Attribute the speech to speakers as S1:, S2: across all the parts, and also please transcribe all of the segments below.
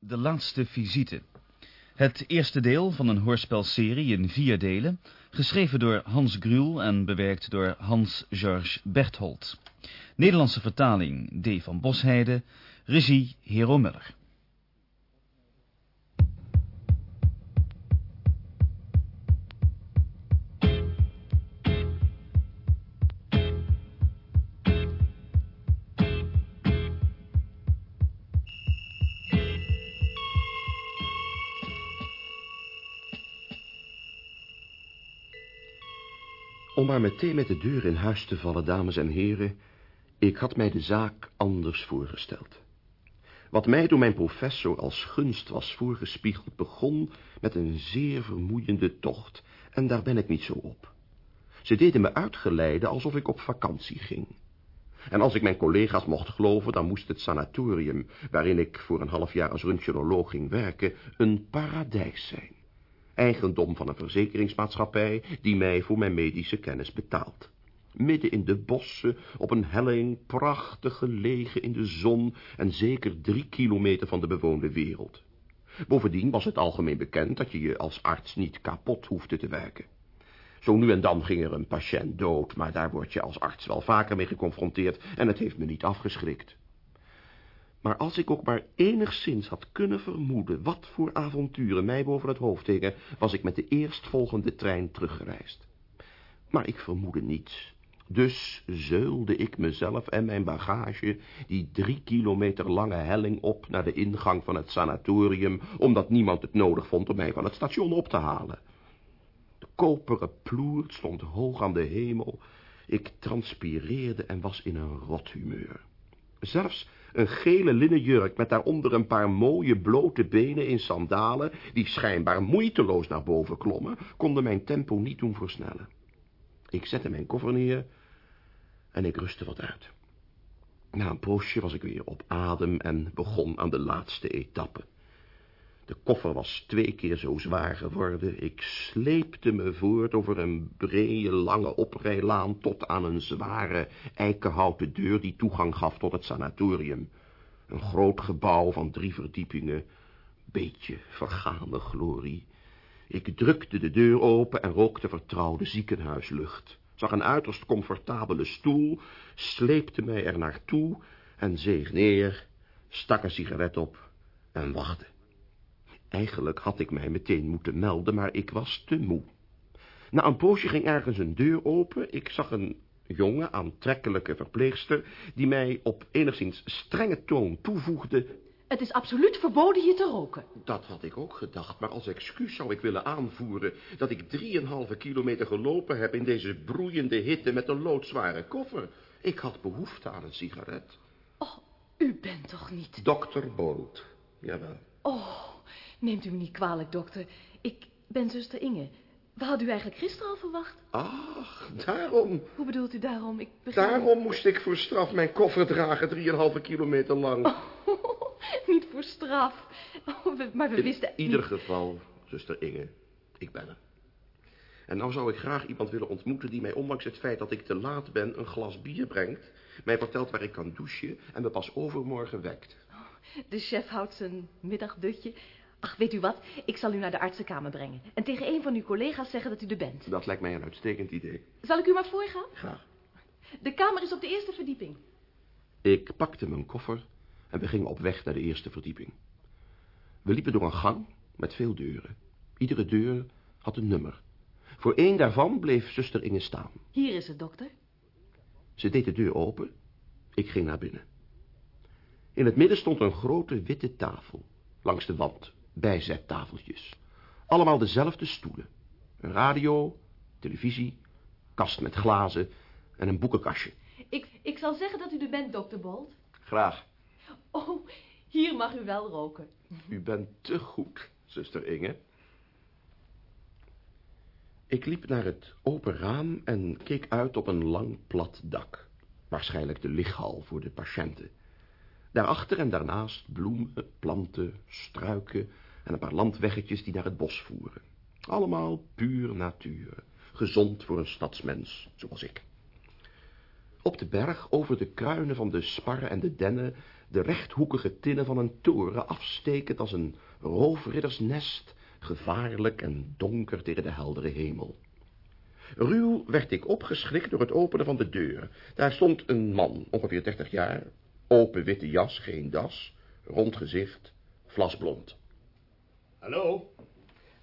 S1: De laatste visite. Het eerste deel van een hoorspelserie in vier delen, geschreven door Hans Gruel en bewerkt door Hans-Georges Berthold. Nederlandse vertaling D. van Bosheide, regie Hero Muller.
S2: Maar meteen met de deur in huis te vallen, dames en heren, ik had mij de zaak anders voorgesteld. Wat mij door mijn professor als gunst was voorgespiegeld, begon met een zeer vermoeiende tocht, en daar ben ik niet zo op. Ze deden me uitgeleiden alsof ik op vakantie ging. En als ik mijn collega's mocht geloven, dan moest het sanatorium, waarin ik voor een half jaar als röntgenoloog ging werken, een paradijs zijn eigendom van een verzekeringsmaatschappij die mij voor mijn medische kennis betaalt. Midden in de bossen, op een helling, prachtig gelegen in de zon en zeker drie kilometer van de bewoonde wereld. Bovendien was het algemeen bekend dat je je als arts niet kapot hoefde te werken. Zo nu en dan ging er een patiënt dood, maar daar word je als arts wel vaker mee geconfronteerd en het heeft me niet afgeschrikt. Maar als ik ook maar enigszins had kunnen vermoeden wat voor avonturen mij boven het hoofd hingen, was ik met de eerstvolgende trein teruggereisd. Maar ik vermoedde niets. Dus zeulde ik mezelf en mijn bagage die drie kilometer lange helling op naar de ingang van het sanatorium, omdat niemand het nodig vond om mij van het station op te halen. De koperen ploert stond hoog aan de hemel. Ik transpireerde en was in een rot humeur. Zelfs een gele linnen jurk met daaronder een paar mooie blote benen in sandalen, die schijnbaar moeiteloos naar boven klommen, konden mijn tempo niet doen versnellen. Ik zette mijn koffer neer en ik rustte wat uit. Na een poosje was ik weer op adem en begon aan de laatste etappe. De koffer was twee keer zo zwaar geworden. Ik sleepte me voort over een brede, lange oprijlaan tot aan een zware, eikenhouten deur die toegang gaf tot het sanatorium. Een groot gebouw van drie verdiepingen, beetje vergane glorie. Ik drukte de deur open en rookte vertrouwde ziekenhuislucht. Zag een uiterst comfortabele stoel, sleepte mij er naartoe en zeeg neer, stak een sigaret op en wachtte. Eigenlijk had ik mij meteen moeten melden, maar ik was te moe. Na een poosje ging ergens een deur open. Ik zag een jonge, aantrekkelijke verpleegster... die mij op enigszins strenge toon toevoegde...
S3: Het is absoluut verboden hier te roken.
S2: Dat had ik ook gedacht, maar als excuus zou ik willen aanvoeren... dat ik drieënhalve kilometer gelopen heb in deze broeiende hitte met een loodzware koffer. Ik had behoefte aan een sigaret.
S3: Oh, u bent toch niet...
S2: Dokter Bolt, jawel.
S3: Oh, neemt u me niet kwalijk, dokter. Ik ben zuster Inge. We hadden u eigenlijk gisteren al verwacht.
S2: Ach, daarom.
S3: Hoe bedoelt u daarom? Ik begrijp...
S2: Daarom moest ik voor straf mijn koffer dragen, drieënhalve kilometer lang.
S3: Oh, niet voor straf. Oh, we- maar we
S2: In
S3: wisten...
S2: ieder geval, zuster Inge, ik ben er. En nou zou ik graag iemand willen ontmoeten die mij, ondanks het feit dat ik te laat ben, een glas bier brengt, mij vertelt waar ik kan douchen en me pas overmorgen wekt.
S3: De chef houdt zijn middagdutje. Ach, weet u wat? Ik zal u naar de artsenkamer brengen. En tegen een van uw collega's zeggen dat u er bent.
S2: Dat lijkt mij een uitstekend idee.
S3: Zal ik u maar voorgaan?
S2: Graag.
S3: De kamer is op de eerste verdieping.
S2: Ik pakte mijn koffer en we gingen op weg naar de eerste verdieping. We liepen door een gang met veel deuren. Iedere deur had een nummer. Voor één daarvan bleef zuster Inge staan.
S3: Hier is het, dokter.
S2: Ze deed de deur open. Ik ging naar binnen. In het midden stond een grote witte tafel. Langs de wand bijzettafeltjes. Allemaal dezelfde stoelen. Een radio, televisie, kast met glazen en een boekenkastje.
S3: Ik, ik zal zeggen dat u er bent, dokter Bolt.
S2: Graag.
S3: Oh, hier mag u wel roken.
S2: U bent te goed, zuster Inge. Ik liep naar het open raam en keek uit op een lang plat dak. Waarschijnlijk de lichthal voor de patiënten. Daarachter en daarnaast bloemen, planten, struiken en een paar landweggetjes die naar het bos voeren. Allemaal puur natuur, gezond voor een stadsmens, zoals ik. Op de berg, over de kruinen van de sparren en de dennen, de rechthoekige tinnen van een toren afstekend als een roofriddersnest, gevaarlijk en donker tegen de heldere hemel. Ruw werd ik opgeschrikt door het openen van de deur. Daar stond een man, ongeveer dertig jaar, open witte jas, geen das, rond gezicht, vlasblond.
S4: Hallo.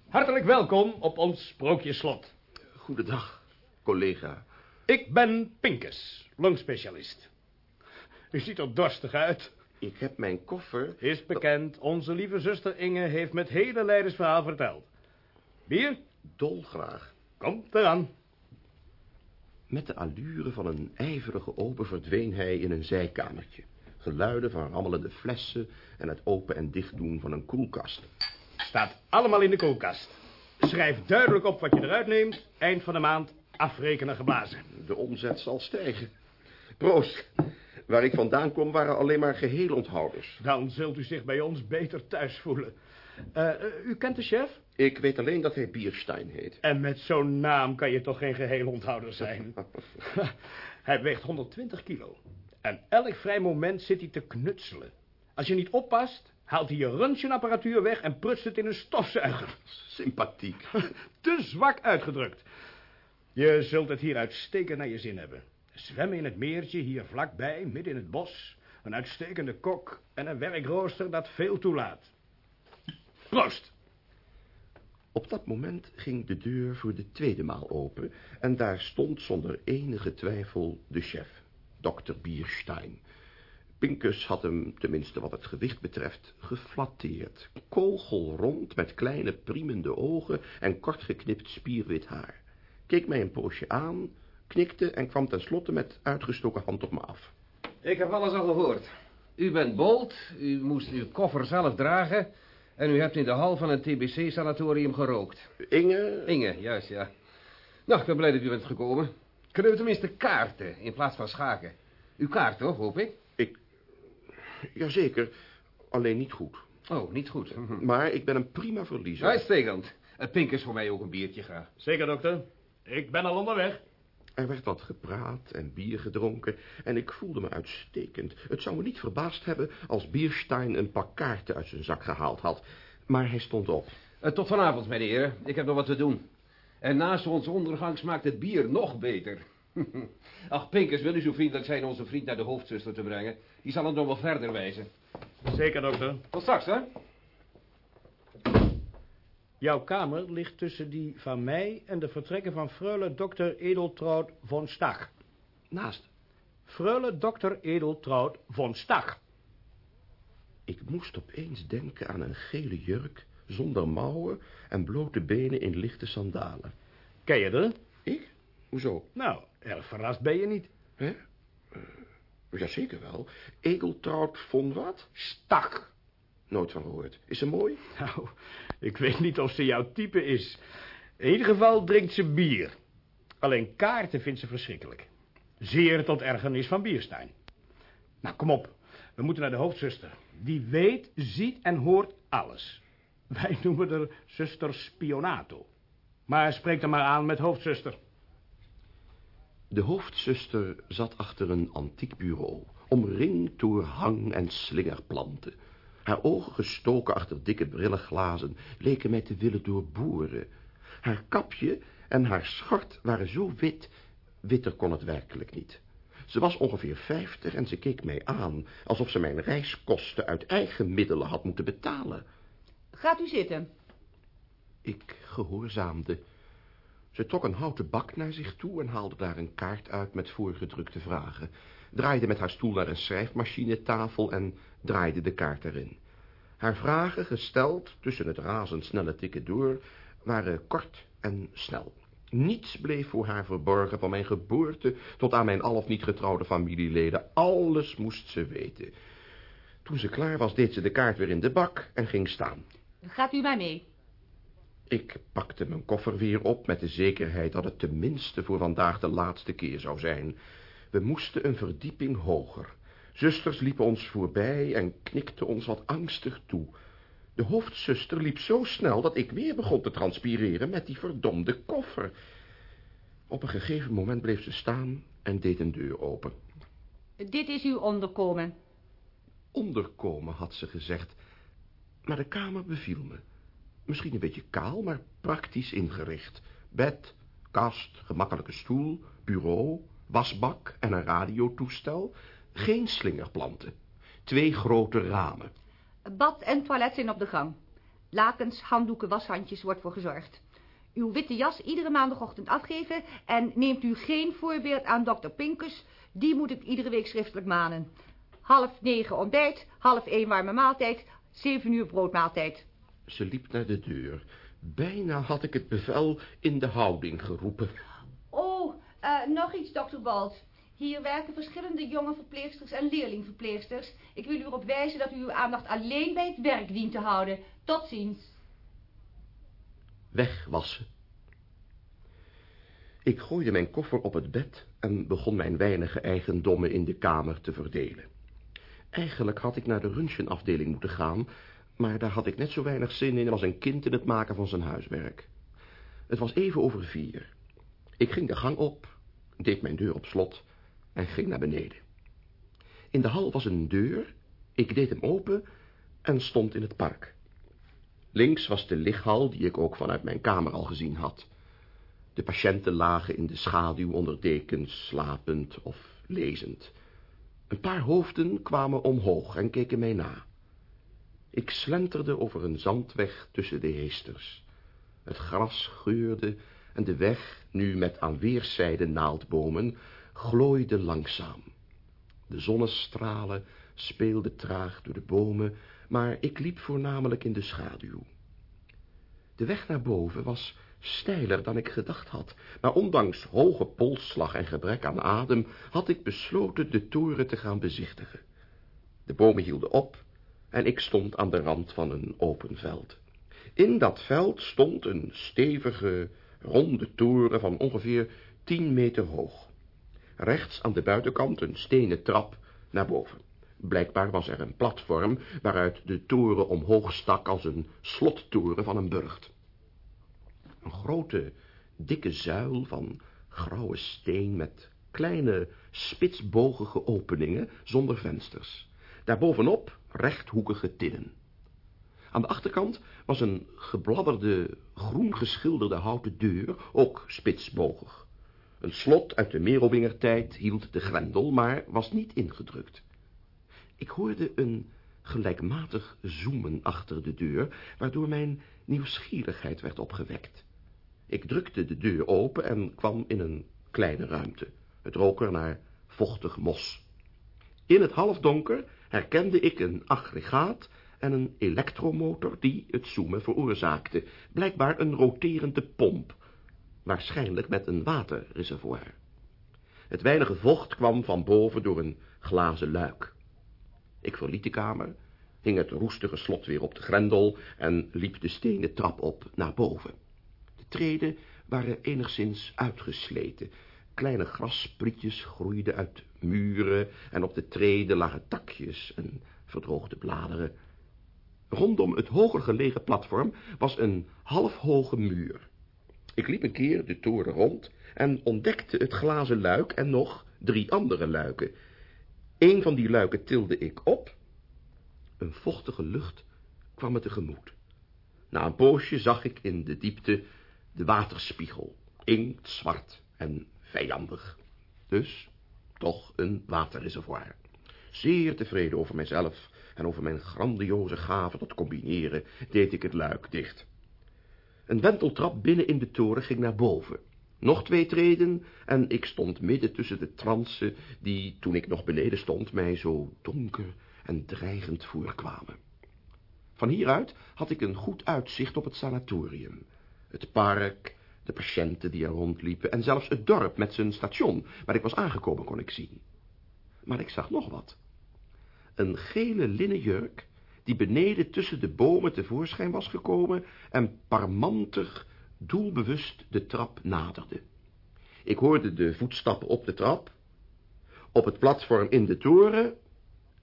S4: Hartelijk welkom op ons sprookjeslot.
S2: Goedendag, collega.
S4: Ik ben Pinkes, longspecialist. U ziet er dorstig uit.
S2: Ik heb mijn koffer...
S4: Is bekend, onze lieve zuster Inge heeft met hele leidersverhaal verteld. Bier?
S2: Dolgraag.
S4: Komt eraan.
S2: Met de allure van een ijverige ober verdween hij in een zijkamertje. Geluiden van rammelende flessen en het open en dichtdoen van een koelkast.
S4: Staat allemaal in de koelkast. Schrijf duidelijk op wat je eruit neemt. Eind van de maand afrekenen geblazen.
S2: De omzet zal stijgen. Proost. Waar ik vandaan kom waren alleen maar geheel onthouders.
S4: Dan zult u zich bij ons beter thuis voelen. Uh, u kent de chef?
S2: Ik weet alleen dat hij Bierstein heet.
S4: En met zo'n naam kan je toch geen geheel onthouder zijn? hij weegt 120 kilo. En elk vrij moment zit hij te knutselen. Als je niet oppast, haalt hij je röntgenapparatuur weg en prutst het in een stofzuiger.
S2: Sympathiek.
S4: Te zwak uitgedrukt. Je zult het hier uitstekend naar je zin hebben. Zwemmen in het meertje, hier vlakbij, midden in het bos. Een uitstekende kok en een werkrooster dat veel toelaat. Proost!
S2: Op dat moment ging de deur voor de tweede maal open... en daar stond zonder enige twijfel de chef, dokter Bierstein. Pinkus had hem, tenminste wat het gewicht betreft, geflatteerd. Kogelrond, met kleine priemende ogen en kort geknipt spierwit haar. Keek mij een poosje aan, knikte en kwam tenslotte met uitgestoken hand op me af.
S5: Ik heb alles al gehoord. U bent bold, u moest uw koffer zelf dragen... en u hebt in de hal van een TBC-sanatorium gerookt.
S2: Inge?
S5: Inge, juist, ja. Nou, ik ben blij dat u bent gekomen. Kunnen we tenminste kaarten in plaats van schaken? Uw kaart, toch, hoop ik?
S2: Jazeker, alleen niet goed.
S5: Oh, niet goed.
S2: Maar ik ben een prima verliezer.
S5: Uitstekend. Het pink is voor mij ook een biertje graag.
S4: Zeker, dokter. Ik ben al onderweg.
S2: Er werd wat gepraat en bier gedronken en ik voelde me uitstekend. Het zou me niet verbaasd hebben als Bierstein een pak kaarten uit zijn zak gehaald had. Maar hij stond op.
S5: Uh, tot vanavond, heren. Ik heb nog wat te doen. En naast onze ondergang smaakt het bier nog beter. Ach, Pinkers, wil u zo vriendelijk zijn onze vriend naar de hoofdzuster te brengen? Die zal hem nog wel verder wijzen.
S4: Zeker, dokter.
S5: Tot straks, hè?
S4: Jouw kamer ligt tussen die van mij en de vertrekken van freule dokter Edeltraud von Stach.
S2: Naast?
S4: Freule dokter Edeltraud von Stach.
S2: Ik moest opeens denken aan een gele jurk, zonder mouwen en blote benen in lichte sandalen.
S4: Ken je er?
S2: Ik? Hoezo?
S4: Nou, erg verrast ben je niet.
S2: Hè? Uh, jazeker wel. Edeltraud von wat?
S4: Stach.
S2: Nooit van gehoord. Is ze mooi?
S4: Nou, ik weet niet of ze jouw type is. In ieder geval drinkt ze bier. Alleen kaarten vindt ze verschrikkelijk. Zeer tot ergernis van Bierstein. Nou, kom op. We moeten naar de hoofdzuster. Die weet, ziet en hoort alles. Wij noemen haar zuster Spionato. Maar spreek er maar aan met hoofdzuster.
S2: De hoofdzuster zat achter een antiek bureau, omringd door hang- en slingerplanten. Haar ogen gestoken achter dikke brillenglazen leken mij te willen doorboren. Haar kapje en haar schort waren zo wit, witter kon het werkelijk niet. Ze was ongeveer vijftig en ze keek mij aan, alsof ze mijn reiskosten uit eigen middelen had moeten betalen.
S3: Gaat u zitten.
S2: Ik gehoorzaamde. Ze trok een houten bak naar zich toe en haalde daar een kaart uit met voorgedrukte vragen. Draaide met haar stoel naar een schrijfmachinetafel en draaide de kaart erin. Haar vragen, gesteld tussen het razendsnelle tikken door, waren kort en snel. Niets bleef voor haar verborgen van mijn geboorte tot aan mijn al of niet getrouwde familieleden. Alles moest ze weten. Toen ze klaar was, deed ze de kaart weer in de bak en ging staan.
S3: Gaat u mij mee?
S2: Ik pakte mijn koffer weer op met de zekerheid dat het tenminste voor vandaag de laatste keer zou zijn. We moesten een verdieping hoger. Zusters liepen ons voorbij en knikten ons wat angstig toe. De hoofdzuster liep zo snel dat ik weer begon te transpireren met die verdomde koffer. Op een gegeven moment bleef ze staan en deed een deur open.
S3: Dit is uw onderkomen.
S2: onderkomen, had ze gezegd. Maar de kamer beviel me. Misschien een beetje kaal, maar praktisch ingericht. Bed, kast, gemakkelijke stoel, bureau, wasbak en een radiotoestel. Geen slingerplanten. Twee grote ramen.
S6: Bad en toilet zijn op de gang. Lakens, handdoeken, washandjes wordt voor gezorgd. Uw witte jas iedere maandagochtend afgeven en neemt u geen voorbeeld aan dokter Pinkus. Die moet ik iedere week schriftelijk manen. Half negen ontbijt, half één warme maaltijd, zeven uur broodmaaltijd.
S2: Ze liep naar de deur. Bijna had ik het bevel in de houding geroepen.
S6: Oh, uh, nog iets, dokter Balt. Hier werken verschillende jonge verpleegsters en leerlingverpleegsters. Ik wil u erop wijzen dat u uw aandacht alleen bij het werk dient te houden. Tot ziens.
S2: Wegwassen. Ik gooide mijn koffer op het bed en begon mijn weinige eigendommen in de kamer te verdelen. Eigenlijk had ik naar de röntgenafdeling moeten gaan, maar daar had ik net zo weinig zin in als een kind in het maken van zijn huiswerk. Het was even over vier. Ik ging de gang op, deed mijn deur op slot en ging naar beneden. In de hal was een deur, ik deed hem open en stond in het park. Links was de lichthal die ik ook vanuit mijn kamer al gezien had. De patiënten lagen in de schaduw onder dekens, slapend of lezend. Een paar hoofden kwamen omhoog en keken mij na. Ik slenterde over een zandweg tussen de heesters. Het gras geurde en de weg, nu met aan weerszijden naaldbomen, glooide langzaam. De zonnestralen speelden traag door de bomen, maar ik liep voornamelijk in de schaduw. De weg naar boven was steiler dan ik gedacht had, maar ondanks hoge polsslag en gebrek aan adem had ik besloten de toren te gaan bezichtigen. De bomen hielden op en ik stond aan de rand van een open veld. In dat veld stond een stevige, ronde toren van ongeveer tien meter hoog. Rechts aan de buitenkant een stenen trap naar boven. Blijkbaar was er een platform waaruit de toren omhoog stak als een slottoren van een burcht. Een grote, dikke zuil van grauwe steen met kleine, spitsbogige openingen zonder vensters. Daarbovenop rechthoekige tinnen. Aan de achterkant was een gebladderde, groen geschilderde houten deur, ook spitsbogig. Een slot uit de Merowingertijd hield de grendel, maar was niet ingedrukt. Ik hoorde een gelijkmatig zoemen achter de deur, waardoor mijn nieuwsgierigheid werd opgewekt. Ik drukte de deur open en kwam in een kleine ruimte. Het rook er naar vochtig mos. In het halfdonker herkende ik een aggregaat en een elektromotor die het zoemen veroorzaakte. Blijkbaar een roterende pomp, waarschijnlijk met een waterreservoir. Het weinige vocht kwam van boven door een glazen luik. Ik verliet de kamer, hing het roestige slot weer op de grendel en liep de stenen trap op naar boven. De treden waren enigszins uitgesleten. Kleine grassprietjes groeiden uit muren en op de treden lagen takjes en verdroogde bladeren. Rondom het hoger gelegen platform was een halfhoge muur. Ik liep een keer de toren rond en ontdekte het glazen luik en nog drie andere luiken. Een van die luiken tilde ik op. Een vochtige lucht kwam me tegemoet. Na een poosje zag ik in de diepte de waterspiegel, inktzwart en vijandig. Dus toch een waterreservoir. Zeer tevreden over mijzelf en over mijn grandioze gave tot combineren, deed ik het luik dicht. Een wenteltrap binnen in de toren ging naar boven. Nog twee treden en ik stond midden tussen de transen die, toen ik nog beneden stond, mij zo donker en dreigend voorkwamen. Van hieruit had ik een goed uitzicht op het sanatorium, het park, de patiënten die er rondliepen en zelfs het dorp met zijn station, waar ik was aangekomen, kon ik zien. Maar ik zag nog wat. Een gele linnen jurk die beneden tussen de bomen tevoorschijn was gekomen en parmantig, doelbewust de trap naderde. Ik hoorde de voetstappen op de trap, op het platform in de toren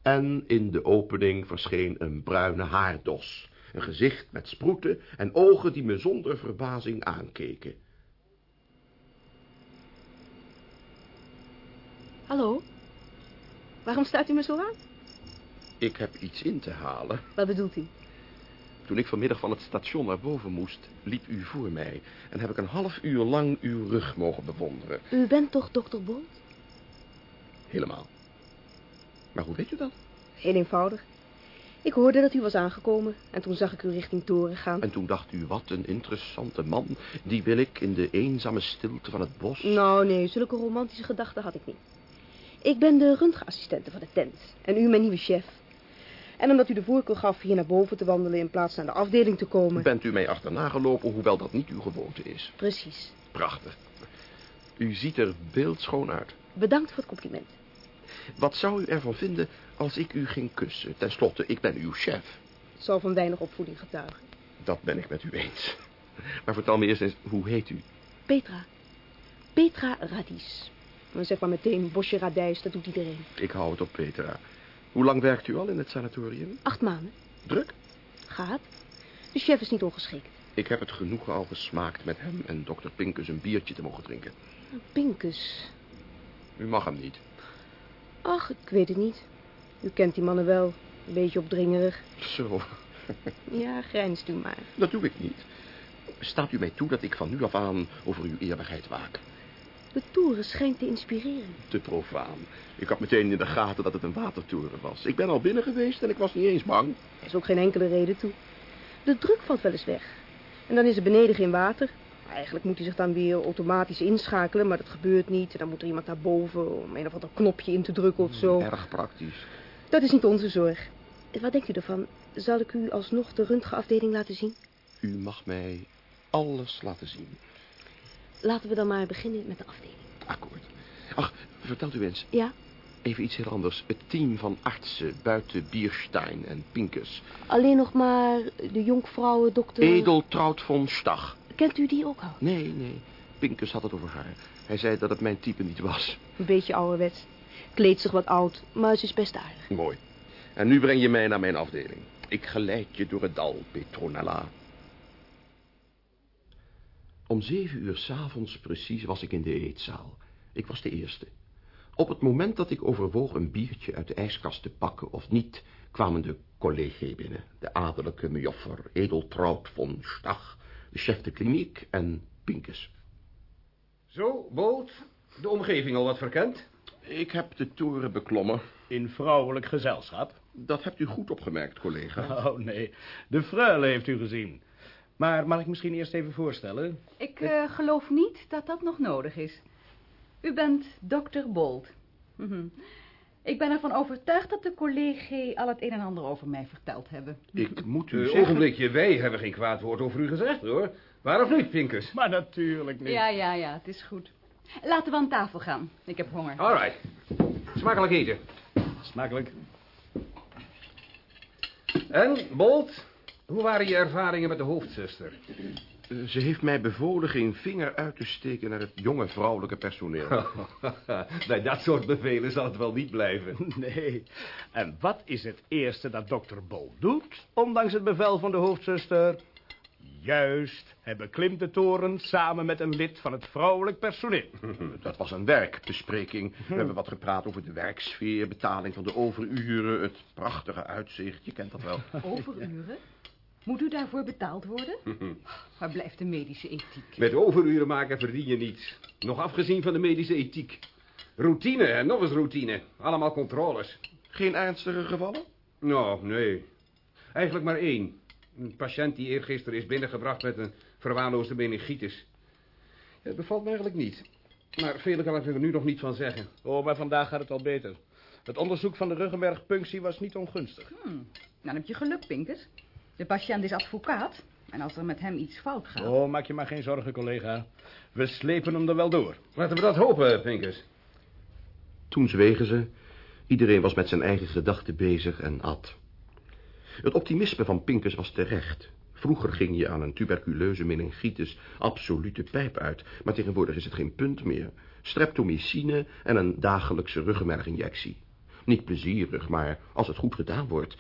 S2: en in de opening verscheen een bruine haardos, een gezicht met sproeten en ogen die me zonder verbazing aankeken.
S6: Hallo? Waarom staat u me zo aan?
S2: Ik heb iets in te halen.
S3: Wat bedoelt u?
S2: Toen ik vanmiddag van het station naar boven moest, liep u voor mij... en heb ik een half uur lang uw rug mogen bewonderen.
S3: U bent toch dokter Bolt?
S2: Helemaal. Maar hoe weet u dat?
S3: Heel eenvoudig. Ik hoorde dat u was aangekomen en toen zag ik u richting toren gaan.
S2: En toen dacht u, wat een interessante man. Die wil ik in de eenzame stilte van het bos...
S3: Nou, nee, zulke romantische gedachten had ik niet. Ik ben de röntgenassistente van de tent en u mijn nieuwe chef. En omdat u de voorkeur gaf hier naar boven te wandelen in plaats naar de afdeling te komen...
S2: Bent u mij achterna gelopen, hoewel dat niet uw gewoonte is.
S3: Precies.
S2: Prachtig. U ziet er beeldschoon uit.
S3: Bedankt voor het compliment.
S2: Wat zou u ervan vinden als ik u ging kussen? Ten slotte, ik ben uw chef.
S3: Het zal van weinig opvoeding getuigen.
S2: Dat ben ik met u eens. Maar vertel me eerst eens, hoe heet u?
S3: Petra. Petra Radis. Dan zeg maar meteen bosje radijs, dat doet iedereen.
S2: Ik hou het op Petra. Hoe lang werkt u al in het sanatorium?
S3: Acht maanden.
S2: Druk?
S3: Gaat. De chef is niet ongeschikt.
S2: Ik heb het genoegen al gesmaakt met hem en dokter Pinkus een biertje te mogen drinken.
S3: Pinkus.
S2: U mag hem niet.
S3: Ach, ik weet het niet. U kent die mannen wel. Een beetje opdringerig.
S2: Zo,
S3: Ja, grijnst u maar.
S2: dat doe ik niet. Staat u mij toe dat ik van nu af aan over uw eerlijkheid waak?
S3: De toren schijnt te inspireren.
S2: Te profaan. Ik had meteen in de gaten dat het een watertoren was. Ik ben al binnen geweest en ik was niet eens bang.
S3: Er is ook geen enkele reden toe. De druk valt wel eens weg. En dan is er beneden geen water. Eigenlijk moet hij zich dan weer automatisch inschakelen, maar dat gebeurt niet. En dan moet er iemand naar boven om een of ander knopje in te drukken of zo.
S2: Erg praktisch.
S3: Dat is niet onze zorg. Wat denkt u ervan? Zal ik u alsnog de röntgenafdeling laten zien?
S2: U mag mij alles laten zien.
S3: Laten we dan maar beginnen met de afdeling.
S2: Akkoord. Ach, vertelt u eens.
S3: Ja,
S2: Even iets heel anders. Het team van artsen buiten Bierstein en Pinkus.
S3: alleen nog maar de jonkvrouwen, dokter...
S2: Edeltraut von Stach.
S3: Kent u die ook al?
S2: Nee, nee. Pinkus had het over haar. Hij zei dat het mijn type niet was.
S3: Een beetje ouderwets. Kleedt zich wat oud, maar ze is best aardig.
S2: Mooi. En nu breng je mij naar mijn afdeling. Ik geleid je door het dal, Petronella. Om zeven uur s'avonds precies was ik in de eetzaal. Ik was de eerste. Op het moment dat ik overwoog een biertje uit de ijskast te pakken of niet... kwamen de collega's binnen. De adellijke mejoffer Edeltraut von Stach, de chef de kliniek en Pinkus.
S5: Zo, Bolt, de omgeving al wat verkend?
S2: Ik heb de toren beklommen.
S4: In vrouwelijk gezelschap.
S2: Dat hebt u goed opgemerkt, collega.
S4: Oh, nee. De freule heeft u gezien. Maar mag ik misschien eerst even voorstellen?
S6: Ik eh, geloof niet dat dat nog nodig is. U bent dokter Bolt. Mhm. Ik ben ervan overtuigd dat de collega's al het een en ander over mij verteld hebben.
S2: Ik moet u
S5: Een
S2: zeggen...
S5: ogenblikje, wij hebben geen kwaad woord over u gezegd, hoor. Waar of niet, Pinkus?
S4: Maar natuurlijk niet.
S6: Ja, ja, ja, het is goed. Laten we aan tafel gaan. Ik heb honger.
S5: All right. Smakelijk eten.
S4: Smakelijk.
S5: En, Bolt, hoe waren je ervaringen met de hoofdzuster?
S2: Eh, Ze heeft mij bevolen geen vinger uit te steken naar het jonge vrouwelijke personeel.
S5: Bij dat soort bevelen zal het wel niet blijven.
S4: Nee. En wat is het eerste dat dokter Bol doet, ondanks het bevel van de hoofdzuster? Juist, hij beklimt de toren samen met een lid van het vrouwelijk personeel.
S2: Dat was een werkbespreking. We hebben wat gepraat over de werksfeer, betaling van de overuren, het prachtige uitzicht. Je kent dat wel.
S6: Overuren? Moet u daarvoor betaald worden? Waar blijft de medische ethiek?
S5: Met overuren maken verdien je niets. Nog afgezien van de medische ethiek. Routine en nog eens routine. Allemaal controles.
S2: Geen ernstige gevallen?
S5: Nou, nee. Eigenlijk maar één. Een patiënt die eergisteren is binnengebracht met een verwaarloosde meningitis. Ja, het bevalt me eigenlijk niet. Maar vele kan ik er nu nog niet van zeggen.
S4: Oh, maar vandaag gaat het al beter. Het onderzoek van de ruggenmergpunctie was niet ongunstig.
S6: Dan heb je geluk, Pinkers. De patiënt is advocaat. En als er met hem iets fout gaat...
S4: Oh, maak je maar geen zorgen, collega. We slepen hem er wel door.
S5: Laten we dat hopen, Pinkers.
S2: Toen zwegen ze. Iedereen was met zijn eigen gedachten bezig en at. Het optimisme van Pinkus was terecht. Vroeger ging je aan een tuberculeuze meningitis absolute pijp uit. Maar tegenwoordig is het geen punt meer. Streptomycine en een dagelijkse ruggenmerginjectie. Niet plezierig, maar als het goed gedaan wordt...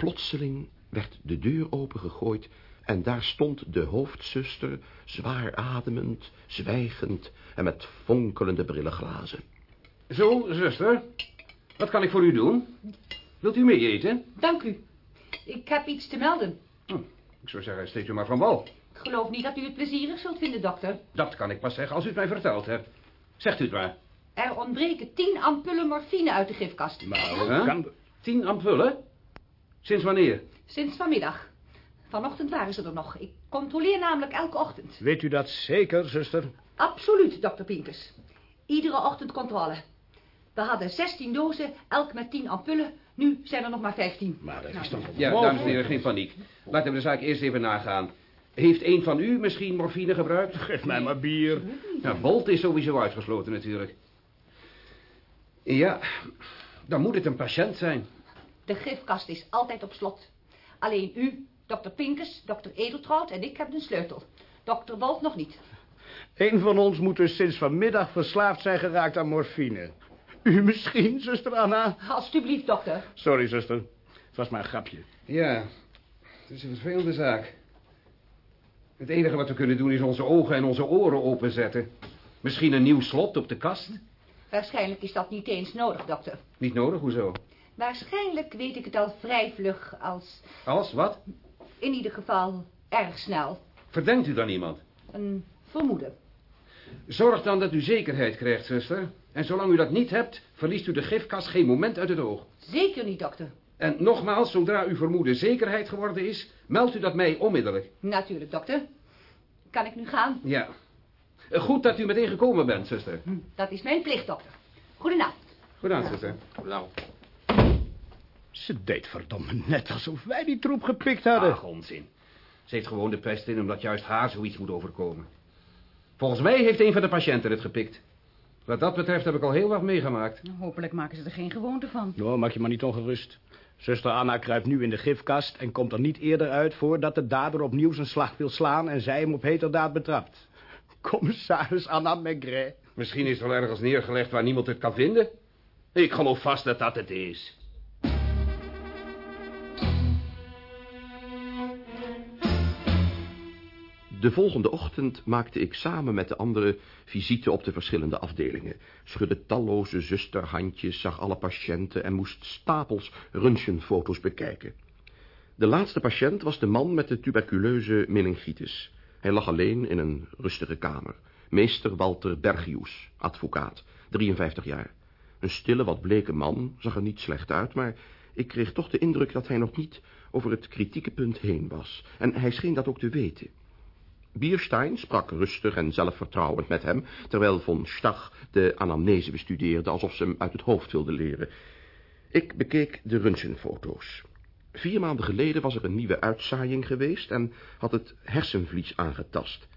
S2: Plotseling werd de deur opengegooid... en daar stond de hoofdzuster, zwaar ademend, zwijgend... en met fonkelende brillenglazen.
S5: Zo, zuster. Wat kan ik voor u doen? Wilt u mee eten?
S6: Dank u. Ik heb iets te melden.
S5: Hm, ik zou zeggen, steekt u maar van wal.
S6: Ik geloof niet dat u het plezierig zult vinden, dokter.
S5: Dat kan ik pas zeggen als u het mij verteld hebt. Zegt u het maar.
S6: Er ontbreken tien ampullen morfine uit de gifkast.
S4: Maar
S5: Huh?
S4: hoe kan...
S5: Tien ampullen? Sinds wanneer?
S6: Sinds vanmiddag. Vanochtend waren ze er nog. Ik controleer namelijk elke ochtend.
S4: Weet u dat zeker, zuster?
S6: Absoluut, dokter Pinkers. Iedere ochtend controle. We hadden 16 dozen, elk met 10 ampullen. Nu zijn er nog maar 15.
S4: Maar dat is toch
S5: Ja, dames en heren, geen paniek. Laten we de zaak eerst even nagaan. Heeft een van u misschien morfine gebruikt?
S4: Geef mij maar bier.
S5: Ja, Bolt is sowieso uitgesloten natuurlijk. Ja, dan moet het een patiënt zijn.
S6: De gifkast is altijd op slot. Alleen u, dokter Pinkers, dokter Edeltrout en ik hebben de sleutel. Dokter Wolf nog niet.
S4: Een van ons moet dus sinds vanmiddag verslaafd zijn geraakt aan morfine. U misschien, zuster Anna?
S6: Alsjeblieft, dokter.
S4: Sorry, zuster. Het was maar een grapje.
S5: Ja, het is een vervelende zaak. Het enige wat we kunnen doen is onze ogen en onze oren openzetten. Misschien een nieuw slot op de kast?
S6: Waarschijnlijk is dat niet eens nodig, dokter.
S5: Niet nodig, hoezo?
S6: Waarschijnlijk weet ik het al vrij vlug als...
S5: Als, wat?
S6: In ieder geval erg snel.
S5: Verdenkt u dan iemand?
S6: Een vermoeden.
S5: Zorg dan dat u zekerheid krijgt, zuster. En zolang u dat niet hebt, verliest u de gifkast geen moment uit het oog.
S6: Zeker niet, dokter.
S5: En nogmaals, zodra uw vermoeden zekerheid geworden is, meldt u dat mij onmiddellijk.
S6: Natuurlijk, dokter. Kan ik nu gaan?
S5: Ja. Goed dat u meteen gekomen bent, zuster.
S6: Hm, Dat is mijn plicht, dokter. Goedenavond.
S5: Goedaan, zuster.
S2: Nou,
S4: Ze deed verdomme net alsof wij die troep gepikt hadden.
S5: Ach, onzin. Ze heeft gewoon de pest in omdat juist haar zoiets moet overkomen. Volgens mij heeft een van de patiënten het gepikt. Wat dat betreft heb ik al heel wat meegemaakt.
S7: Hopelijk maken ze er geen gewoonte van.
S4: Nou, maak je maar niet ongerust. Zuster Anna kruipt nu in de gifkast en komt er niet eerder uit voordat de dader opnieuw zijn slag wil slaan en zij hem op heterdaad betrapt. Commissaris Anna Maigret.
S5: Misschien is het wel ergens neergelegd waar niemand het kan vinden. Ik geloof vast dat dat het is.
S2: De volgende ochtend maakte ik samen met de anderen visite op de verschillende afdelingen. Schudde talloze zusterhandjes, zag alle patiënten en moest stapels röntgenfoto's bekijken. De laatste patiënt was de man met de tuberculeuze meningitis. Hij lag alleen in een rustige kamer. Meester Walter Bergius, advocaat, 53 jaar. Een stille, wat bleke man, zag er niet slecht uit, maar ik kreeg toch de indruk dat hij nog niet over het kritieke punt heen was. En hij scheen dat ook te weten. Bierstein sprak rustig en zelfvertrouwend met hem, terwijl von Stach de anamnese bestudeerde alsof ze hem uit het hoofd wilde leren. Ik bekeek de röntgenfoto's. Vier maanden geleden was er een nieuwe uitzaaiing geweest en had het hersenvlies aangetast.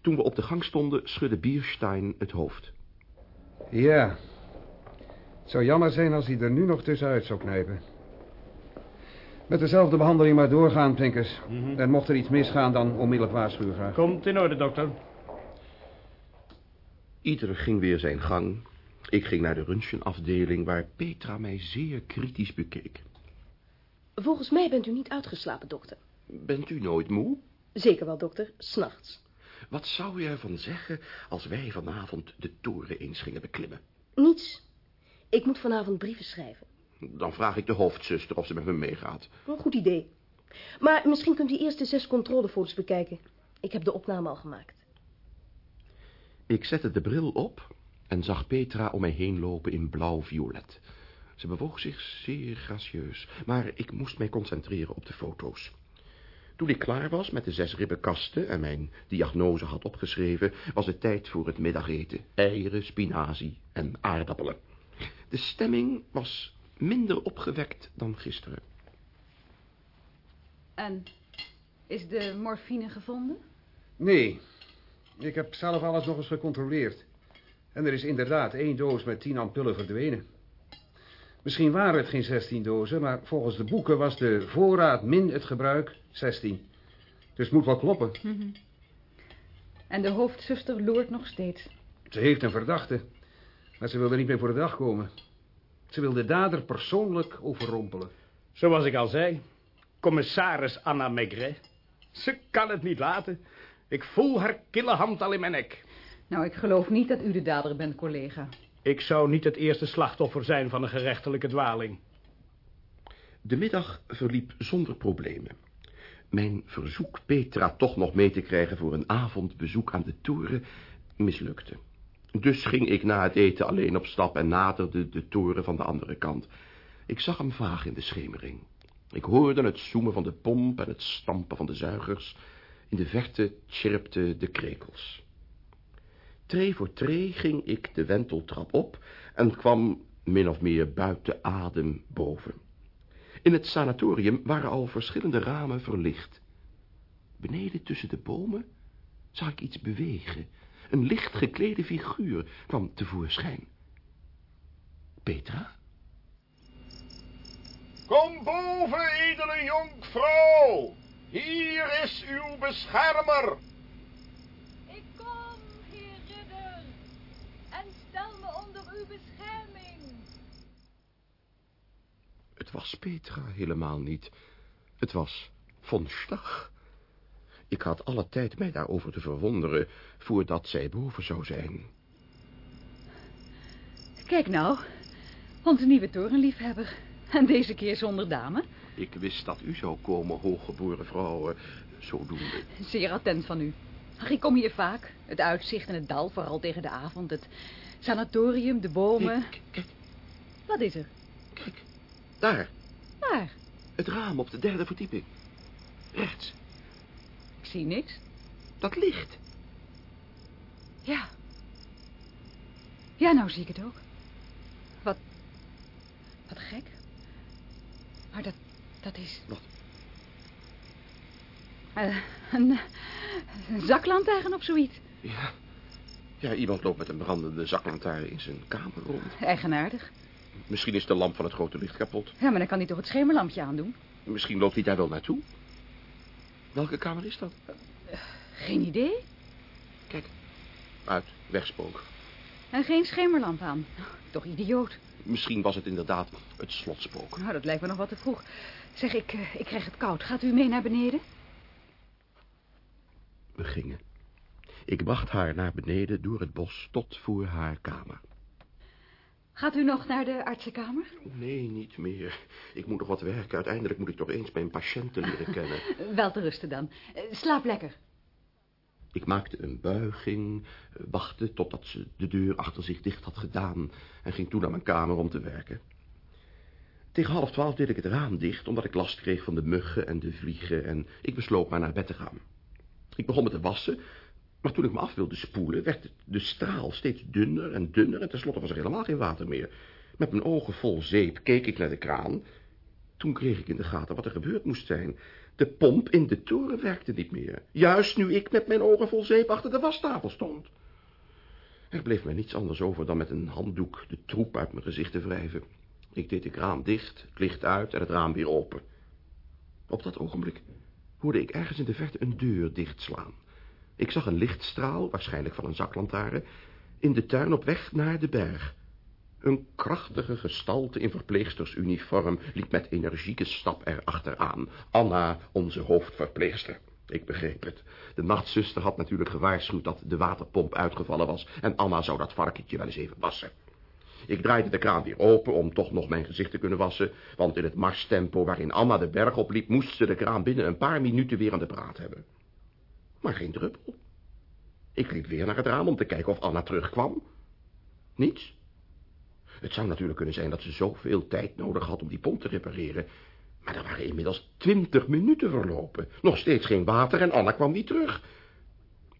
S2: Toen we op de gang stonden, schudde Bierstein het hoofd.
S5: Ja. Het zou jammer zijn als hij er nu nog tussenuit zou knijpen. Met dezelfde behandeling maar doorgaan, Pinkers. En mocht er iets misgaan, dan onmiddellijk waarschuwen graag.
S4: Komt in orde, dokter.
S2: Ieder ging weer zijn gang. Ik ging naar de röntgenafdeling waar Petra mij zeer kritisch bekeek.
S3: Volgens mij bent u niet uitgeslapen, dokter.
S2: Bent u nooit moe?
S3: Zeker wel, dokter. S'nachts.
S2: Wat zou u ervan zeggen als wij vanavond de toren eens gingen beklimmen?
S3: Niets. Ik moet vanavond brieven schrijven.
S2: Dan vraag ik de hoofdzuster of ze met me meegaat.
S3: Een goed idee. Maar misschien kunt u eerst de zes controlefoto's bekijken. Ik heb de opname al gemaakt.
S2: Ik zette de bril op en zag Petra om mij heen lopen in blauw-violet. Ze bewoog zich zeer gracieus, maar ik moest mij concentreren op de foto's. Toen ik klaar was met de zes ribbenkasten en mijn diagnose had opgeschreven, was het tijd voor het middageten. Eieren, spinazie en aardappelen. De stemming was minder opgewekt dan gisteren.
S7: En is de morfine gevonden?
S5: Nee. Ik heb zelf alles nog eens gecontroleerd. En er is inderdaad één doos met tien ampullen verdwenen. Misschien waren het geen 16 dozen, maar volgens de boeken was de voorraad min het gebruik 16. Dus het moet wel kloppen.
S7: En de hoofdzuster loert nog steeds.
S5: Ze heeft een verdachte, maar ze wilde niet meer voor de dag komen. Ze wil de dader persoonlijk overrompelen.
S4: Zoals ik al zei, commissaris Anna Maigret. Ze kan het niet laten. Ik voel haar kille hand al in mijn nek.
S7: Nou, ik geloof niet dat u de dader bent, collega.
S4: Ik zou niet het eerste slachtoffer zijn van een gerechtelijke dwaling.
S2: De middag verliep zonder problemen. Mijn verzoek Petra toch nog mee te krijgen voor een avondbezoek aan de toren mislukte. Dus ging ik na het eten alleen op stap en naderde de toren van de andere kant. Ik zag hem vaag in de schemering. Ik hoorde het zoemen van de pomp en het stampen van de zuigers. In de verte chirpten de krekels. Tree voor tree ging ik de wenteltrap op en kwam min of meer buiten adem boven. In het sanatorium waren al verschillende ramen verlicht. Beneden tussen de bomen zag ik iets bewegen. Een licht geklede figuur kwam tevoorschijn. Petra?
S8: Kom boven, edele jonkvrouw. Hier is uw beschermer.
S9: Ik kom, heer ridder, en stel me onder uw bescherming.
S2: Het was Petra helemaal niet. Het was von Stach. Ik had alle tijd mij daarover te verwonderen voordat zij boven zou zijn.
S7: Kijk nou, onze nieuwe torenliefhebber. En deze keer zonder dame.
S2: Ik wist dat u zou komen, hooggeboren vrouw, eh, zodoende.
S7: Zeer attent van u. Ach, ik kom hier vaak. Het uitzicht en het dal, vooral tegen de avond. Het sanatorium, de bomen.
S2: Kijk, kijk,
S7: Wat is er?
S2: kijk. Daar,
S7: Waar?
S2: het raam op de derde verdieping. Rechts,
S7: zie niks.
S2: dat licht.
S7: Ja. Ja, nou zie ik het ook. Wat... Wat gek. Maar dat... Dat is...
S2: Wat?
S7: Eh, een, een zaklantaarn of zoiets.
S2: Ja. Ja, iemand loopt met een brandende zaklantaarn in zijn kamer rond.
S7: Eigenaardig.
S2: Misschien is de lamp van het grote licht kapot.
S7: Ja, maar dan kan hij toch het schemerlampje aandoen?
S2: Misschien loopt hij daar wel naartoe. Welke kamer is dat?
S7: Geen idee.
S2: Kijk, uit, wegspook.
S7: En geen schemerlamp aan. Toch idioot.
S2: Misschien was het inderdaad het slotspook.
S7: Nou, dat lijkt me nog wat te vroeg. Zeg, ik, eh, ik krijg het koud. Gaat u mee naar beneden?
S2: We gingen. Ik bracht haar naar beneden door het bos tot voor haar kamer.
S7: Gaat u nog naar de artsenkamer?
S2: Nee, niet meer. Ik moet nog wat werken. Uiteindelijk moet ik toch eens mijn patiënten leren kennen.
S7: Wel te rusten dan. Eh, Slaap lekker.
S2: Ik maakte een buiging, eh, wachtte totdat ze de deur achter zich dicht had gedaan... en ging toen naar mijn kamer om te werken. Tegen half twaalf deed ik het raam dicht... omdat ik last kreeg van de muggen en de vliegen... en ik besloot maar naar bed te gaan. Ik begon me te wassen, maar toen ik me af wilde spoelen... werd de straal steeds dunner en dunner... en tenslotte was er helemaal geen water meer. Met mijn ogen vol zeep keek ik naar de kraan... Toen kreeg ik in de gaten wat er gebeurd moest zijn. De pomp in de toren werkte niet meer. Juist nu ik met mijn ogen vol zeep achter de wastafel stond. Er bleef mij niets anders over dan met een handdoek de troep uit mijn gezicht te wrijven. Ik deed de kraan dicht, het licht uit en het raam weer open. Op dat ogenblik hoorde ik ergens in de verte een deur dichtslaan. Ik zag een lichtstraal, waarschijnlijk van een zaklantaarn, in de tuin op weg naar de berg. Een krachtige gestalte in verpleegstersuniform liep met energieke stap erachteraan. Anna, onze hoofdverpleegster. Ik begreep het. De nachtzuster had natuurlijk gewaarschuwd dat de waterpomp uitgevallen was... en Anna zou dat varkentje wel eens even wassen. Ik draaide de kraan weer open om toch nog mijn gezicht te kunnen wassen... want in het marstempo waarin Anna de berg opliep... moest ze de kraan binnen een paar minuten weer aan de praat hebben. Maar geen druppel. Ik liep weer naar het raam om te kijken of Anna terugkwam. Niets. Het zou natuurlijk kunnen zijn dat ze zoveel tijd nodig had om die pomp te repareren. Maar er waren inmiddels twintig minuten verlopen. Nog steeds geen water en Anna kwam niet terug.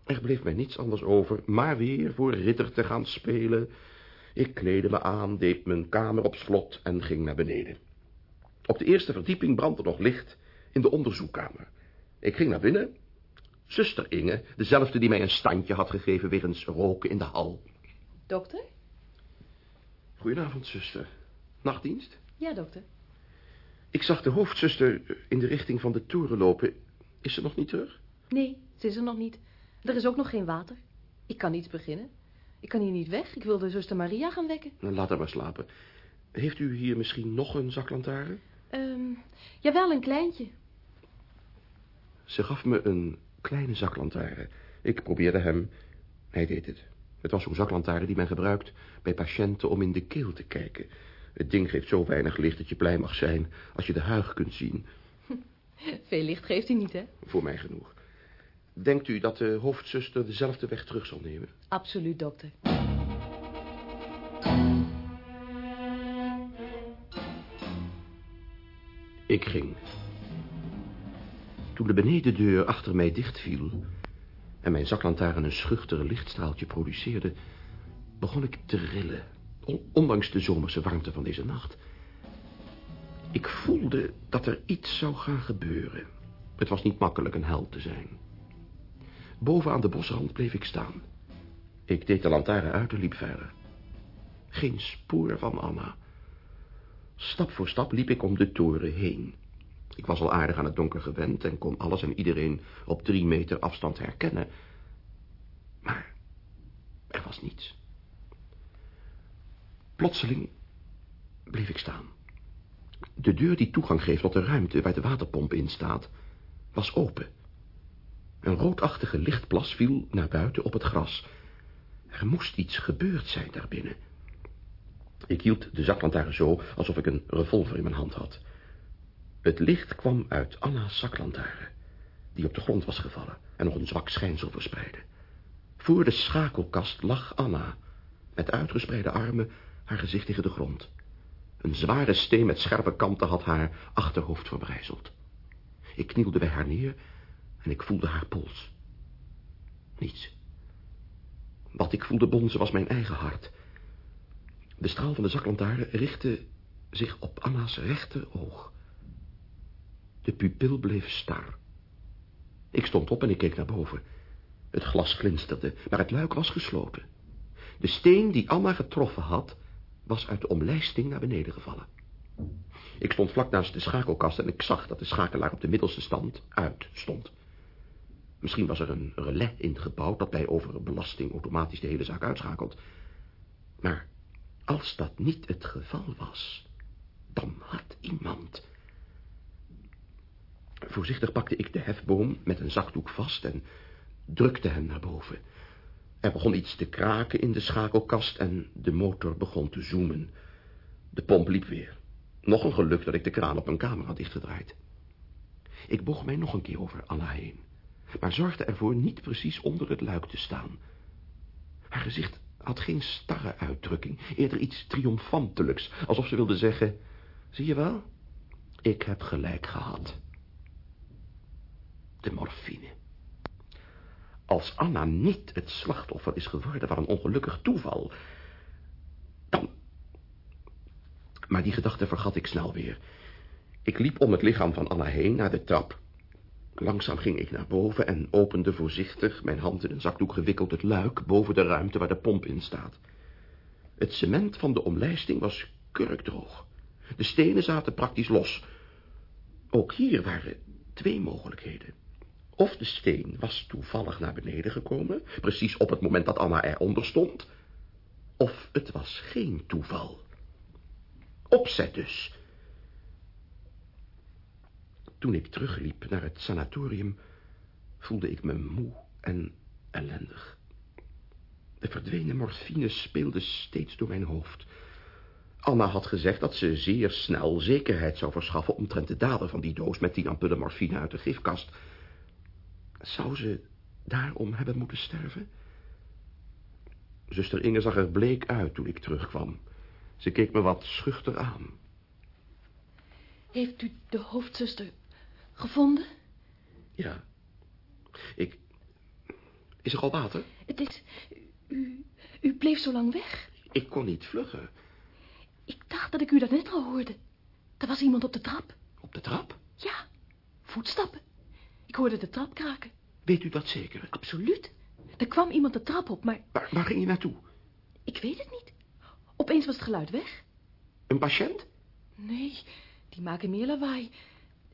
S2: Er bleef mij niets anders over, maar weer voor ridder te gaan spelen. Ik kleedde me aan, deed mijn kamer op slot en ging naar beneden. Op de eerste verdieping brandde nog licht in de onderzoekkamer. Ik ging naar binnen. Zuster Inge, dezelfde die mij een standje had gegeven wegens roken in de hal.
S10: Dokter?
S2: Goedenavond, zuster. Nachtdienst?
S10: Ja, dokter.
S2: Ik zag de hoofdzuster in de richting van de toren lopen. Is ze nog niet terug?
S10: Nee, ze is er nog niet. Er is ook nog geen water. Ik kan niets beginnen. Ik kan hier niet weg. Ik wilde zuster Maria gaan wekken.
S2: Nou, laat haar maar slapen. Heeft u hier misschien nog een zaklantaarn?
S10: Ehm, jawel, een kleintje.
S2: Ze gaf me een kleine zaklantaarn. Ik probeerde hem. Hij deed het. Het was zo'n zaklantaarn die men gebruikt bij patiënten om in de keel te kijken. Het ding geeft zo weinig licht dat je blij mag zijn als je de huig kunt zien.
S10: Veel licht geeft hij niet, hè?
S2: Voor mij genoeg. Denkt u dat de hoofdzuster dezelfde weg terug zal nemen?
S10: Absoluut, dokter.
S2: Ik ging. Toen de benedendeur achter mij dichtviel... en mijn zaklantaarn een schuchter lichtstraaltje produceerde... begon ik te rillen, on- ondanks de zomerse warmte van deze nacht. Ik voelde dat er iets zou gaan gebeuren. Het was niet makkelijk een held te zijn. Boven aan de bosrand bleef ik staan. Ik deed de lantaarn uit en liep verder. Geen spoor van Anna. Stap voor stap liep ik om de toren heen. Ik was al aardig aan het donker gewend en kon alles en iedereen op drie meter afstand herkennen. Maar er was niets. Plotseling bleef ik staan. De deur die toegang geeft tot de ruimte waar de waterpomp in staat, was open. Een roodachtige lichtplas viel naar buiten op het gras. Er moest iets gebeurd zijn daarbinnen. Ik hield de zaklantaarn zo alsof ik een revolver in mijn hand had. Het licht kwam uit Anna's zaklantaarn, die op de grond was gevallen en nog een zwak schijnsel verspreidde. Voor de schakelkast lag Anna, met uitgespreide armen, haar gezicht tegen de grond. Een zware steen met scherpe kanten had haar achterhoofd verbrijzeld. Ik knielde bij haar neer en ik voelde haar pols. Niets. Wat ik voelde bonzen was mijn eigen hart. De straal van de zaklantaarn richtte zich op Anna's rechteroog. De pupil bleef star. Ik stond op en ik keek naar boven. Het glas glinsterde, maar het luik was gesloten. De steen die Anna getroffen had, was uit de omlijsting naar beneden gevallen. Ik stond vlak naast de schakelkast en ik zag dat de schakelaar op de middelste stand uit stond. Misschien was er een relais ingebouwd dat bij overbelasting automatisch de hele zaak uitschakelt. Maar als dat niet het geval was, dan had iemand... Voorzichtig pakte ik de hefboom met een zakdoek vast en drukte hem naar boven. Er begon iets te kraken in de schakelkast en de motor begon te zoomen. De pomp liep weer. Nog een geluk dat ik de kraan op mijn kamer had dichtgedraaid. Ik boog mij nog een keer over Anna heen, maar zorgde ervoor niet precies onder het luik te staan. Haar gezicht had geen starre uitdrukking, eerder iets triomfantelijks, alsof ze wilde zeggen, zie je wel, ik heb gelijk gehad. De morfine. Als Anna niet het slachtoffer is geworden van een ongelukkig toeval, dan... Maar die gedachte vergat ik snel weer. Ik liep om het lichaam van Anna heen naar de trap. Langzaam ging ik naar boven en opende voorzichtig, mijn hand in een zakdoek gewikkeld, het luik boven de ruimte waar de pomp in staat. Het cement van de omlijsting was kurkdroog. De stenen zaten praktisch los. Ook hier waren twee mogelijkheden. Of de steen was toevallig naar beneden gekomen, precies op het moment dat Anna eronder stond. Of het was geen toeval. Opzet dus. Toen ik terugliep naar het sanatorium, voelde ik me moe en ellendig. De verdwenen morfine speelde steeds door mijn hoofd. Anna had gezegd dat ze zeer snel zekerheid zou verschaffen omtrent de dader van die doos met tien ampullen morfine uit de gifkast. Zou ze daarom hebben moeten sterven? Zuster Inge zag er bleek uit toen ik terugkwam. Ze keek me wat schuchter aan.
S10: Heeft u de hoofdzuster gevonden?
S2: Ja. Ik... Is er al water?
S10: Het is... U, u bleef zo lang weg.
S2: Ik kon niet vluggen.
S10: Ik dacht dat ik u dat net al hoorde. Er was iemand op de trap.
S2: Op de trap?
S10: Ja, voetstappen. Ik hoorde de trap kraken.
S2: Weet u dat zeker?
S10: Absoluut. Er kwam iemand de trap op, maar
S2: Waar, waar ging je naartoe?
S10: ik weet het niet. Opeens was het geluid weg.
S2: Een patiënt?
S10: Nee, die maken meer lawaai.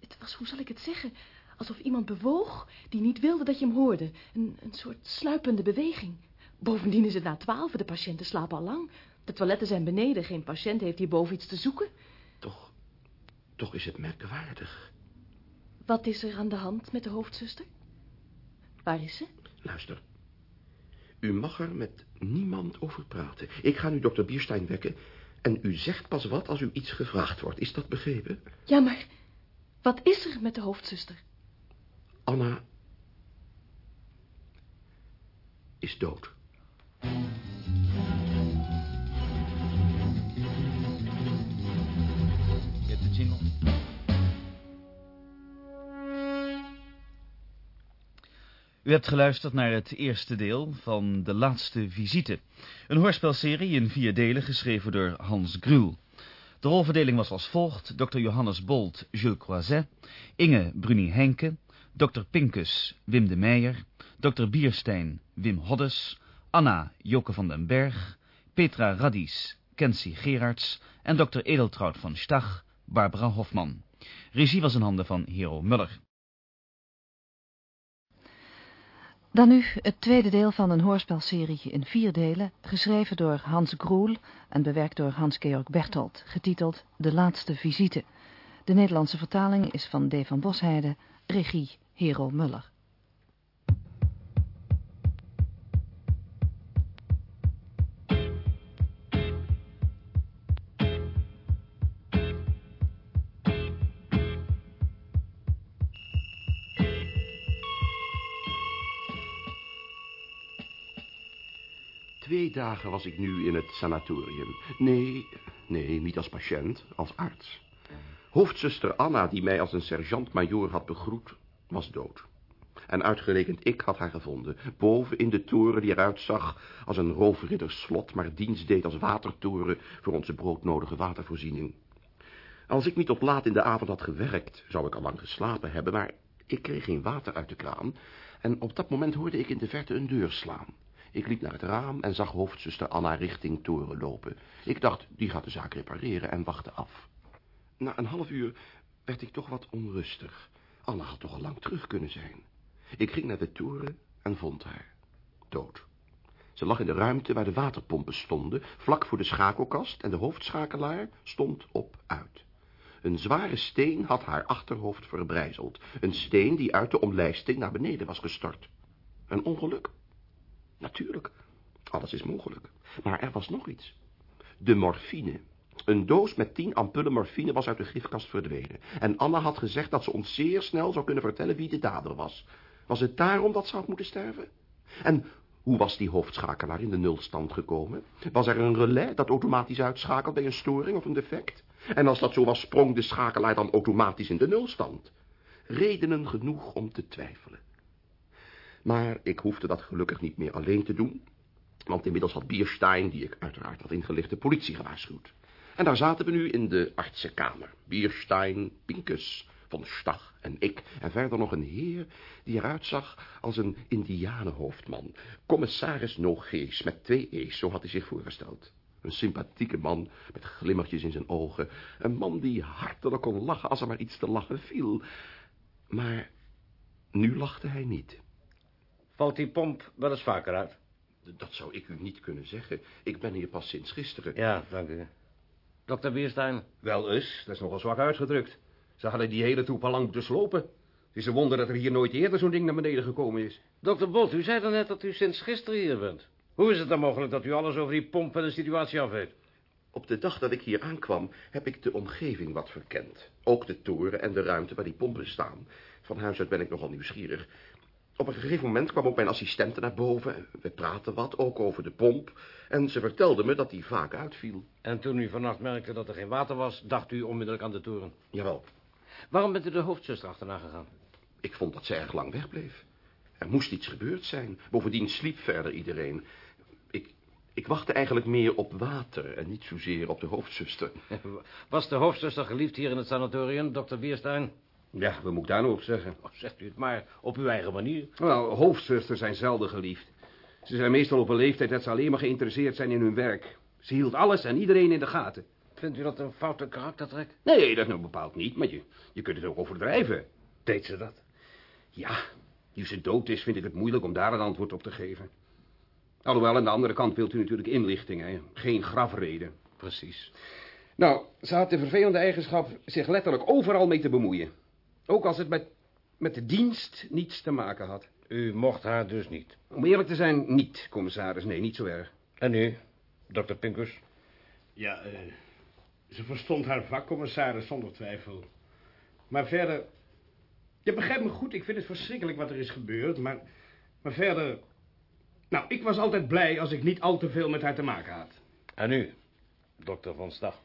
S10: Het was, hoe zal ik het zeggen, alsof iemand bewoog die niet wilde dat je hem hoorde. Een, een soort sluipende beweging. Bovendien is het na twaalf, de patiënten slapen al lang. De toiletten zijn beneden, geen patiënt heeft hierboven iets te zoeken.
S2: Toch... Toch is het merkwaardig.
S10: Wat is er aan de hand met de hoofdzuster? Waar is ze?
S2: Luister. U mag er met niemand over praten. Ik ga nu dokter Bierstein wekken... En u zegt pas wat als u iets gevraagd wordt. Is dat begrepen?
S10: Ja, maar wat is er met de hoofdzuster?
S2: Anna is dood.
S1: U hebt geluisterd naar het eerste deel van De Laatste Visite. Een hoorspelserie in vier delen geschreven door Hans Gruel. De rolverdeling was als volgt. Dr. Johannes Bolt, Jules Croiset. Inge Bruni Henke. Dr. Pinkus, Wim de Meijer. Dr. Bierstein, Wim Hoddes. Anna, Joke van den Berg. Petra Radis, Kensie Gerards. En Dr. Edeltraut van Stach, Barbara Hofman. Regie was in handen van Hero Muller.
S11: Dan nu het tweede deel van een hoorspelserie in vier delen, geschreven door Hans Groel en bewerkt door Hans-Georg Berthold, getiteld De Laatste Visite. De Nederlandse vertaling is van D. van Bosheide, regie Hero Muller.
S2: Dagen was ik nu in het sanatorium. Nee, nee, niet als patiënt, als arts. Hoofdzuster Anna, die mij als een sergeant-majoor had begroet, was dood. En uitgerekend ik had haar gevonden, boven in de toren die eruit zag als een roofridderslot, maar dienst deed als watertoren voor onze broodnodige watervoorziening. Als ik niet tot laat in de avond had gewerkt, zou ik al lang geslapen hebben, maar ik kreeg geen water uit de kraan en op dat moment hoorde ik in de verte een deur slaan. Ik liep naar het raam en zag hoofdzuster Anna richting toren lopen. Ik dacht, die gaat de zaak repareren en wachtte af. Na een half uur werd ik toch wat onrustig. Anna had toch al lang terug kunnen zijn. Ik ging naar de toren en vond haar. Dood. Ze lag in de ruimte waar de waterpompen stonden, vlak voor de schakelkast en de hoofdschakelaar stond op uit. Een zware steen had haar achterhoofd verbrijzeld. Een steen die uit de omlijsting naar beneden was gestort. Een ongeluk? Natuurlijk, alles is mogelijk. Maar er was nog iets. De morfine. Een doos met tien ampullen morfine was uit de gifkast verdwenen. En Anna had gezegd dat ze ons zeer snel zou kunnen vertellen wie de dader was. Was het daarom dat ze had moeten sterven? En hoe was die hoofdschakelaar in de nulstand gekomen? Was er een relais dat automatisch uitschakelt bij een storing of een defect? En als dat zo was, sprong de schakelaar dan automatisch in de nulstand? Redenen genoeg om te twijfelen. Maar ik hoefde dat gelukkig niet meer alleen te doen. Want inmiddels had Bierstein, die ik uiteraard had ingelicht, de politie gewaarschuwd. En daar zaten we nu in de artsenkamer. Bierstein, Pinkus, Van Stach en ik. En verder nog een heer die eruit zag als een indianenhoofdman. Commissaris Nogees met twee E's, zo had hij zich voorgesteld. Een sympathieke man met glimmertjes in zijn ogen. Een man die hartelijk kon lachen als er maar iets te lachen viel. Maar nu lachte hij niet.
S12: Valt die pomp wel eens vaker uit?
S2: Dat zou ik u niet kunnen zeggen. Ik ben hier pas sinds gisteren.
S12: Ja, dank u. Dokter Bierstein?
S5: Wel eens, dat is nogal zwak uitgedrukt. Ze hadden die hele troep al lang moeten slopen. Het is een wonder dat er hier nooit eerder zo'n ding naar beneden gekomen is.
S12: Dokter Bot, u zei dan net dat u sinds gisteren hier bent. Hoe is het dan mogelijk dat u alles over die pomp en de situatie af weet?
S2: Op de dag dat ik hier aankwam, heb ik de omgeving wat verkend. Ook de toren en de ruimte waar die pompen staan. Van huis uit ben ik nogal nieuwsgierig. Op een gegeven moment kwam ook mijn assistente naar boven. We praten wat, ook over de pomp. En ze vertelde me dat die vaak uitviel.
S12: En toen u vannacht merkte dat er geen water was, dacht u onmiddellijk aan de toren?
S2: Jawel.
S12: Waarom bent u de hoofdzuster achterna gegaan?
S2: Ik vond dat ze erg lang wegbleef. Er moest iets gebeurd zijn. Bovendien sliep verder iedereen. Ik, ik wachtte eigenlijk meer op water en niet zozeer op de hoofdzuster.
S12: Was de hoofdzuster geliefd hier in het sanatorium, dokter Bierstein?
S5: Ja, wat moet ik daar nog op zeggen?
S12: Oh, zegt u het maar, op uw eigen manier.
S5: Nou, hoofdzusters zijn zelden geliefd. Ze zijn meestal op een leeftijd dat ze alleen maar geïnteresseerd zijn in hun werk. Ze hield alles en iedereen in de gaten.
S12: Vindt u dat een foute karaktertrek?
S5: Nee, dat nou bepaald niet, maar je, je kunt het ook overdrijven.
S12: Deed ze dat?
S5: Ja, nu ze dood is, vind ik het moeilijk om daar een antwoord op te geven. Alhoewel, aan de andere kant wilt u natuurlijk inlichting, hè? geen grafreden.
S12: Precies.
S5: Nou, ze had de vervelende eigenschap zich letterlijk overal mee te bemoeien. Ook als het met, met de dienst niets te maken had.
S12: U mocht haar dus niet?
S5: Om eerlijk te zijn, niet, commissaris. Nee, niet zo erg.
S12: En u, dokter Pinkus?
S4: Ja, eh, ze verstond haar vak, commissaris, zonder twijfel. Maar verder... Je begrijpt me goed, ik vind het verschrikkelijk wat er is gebeurd, maar... Maar verder... Nou, ik was altijd blij als ik niet al te veel met haar te maken had.
S12: En nu, dokter Van Stag?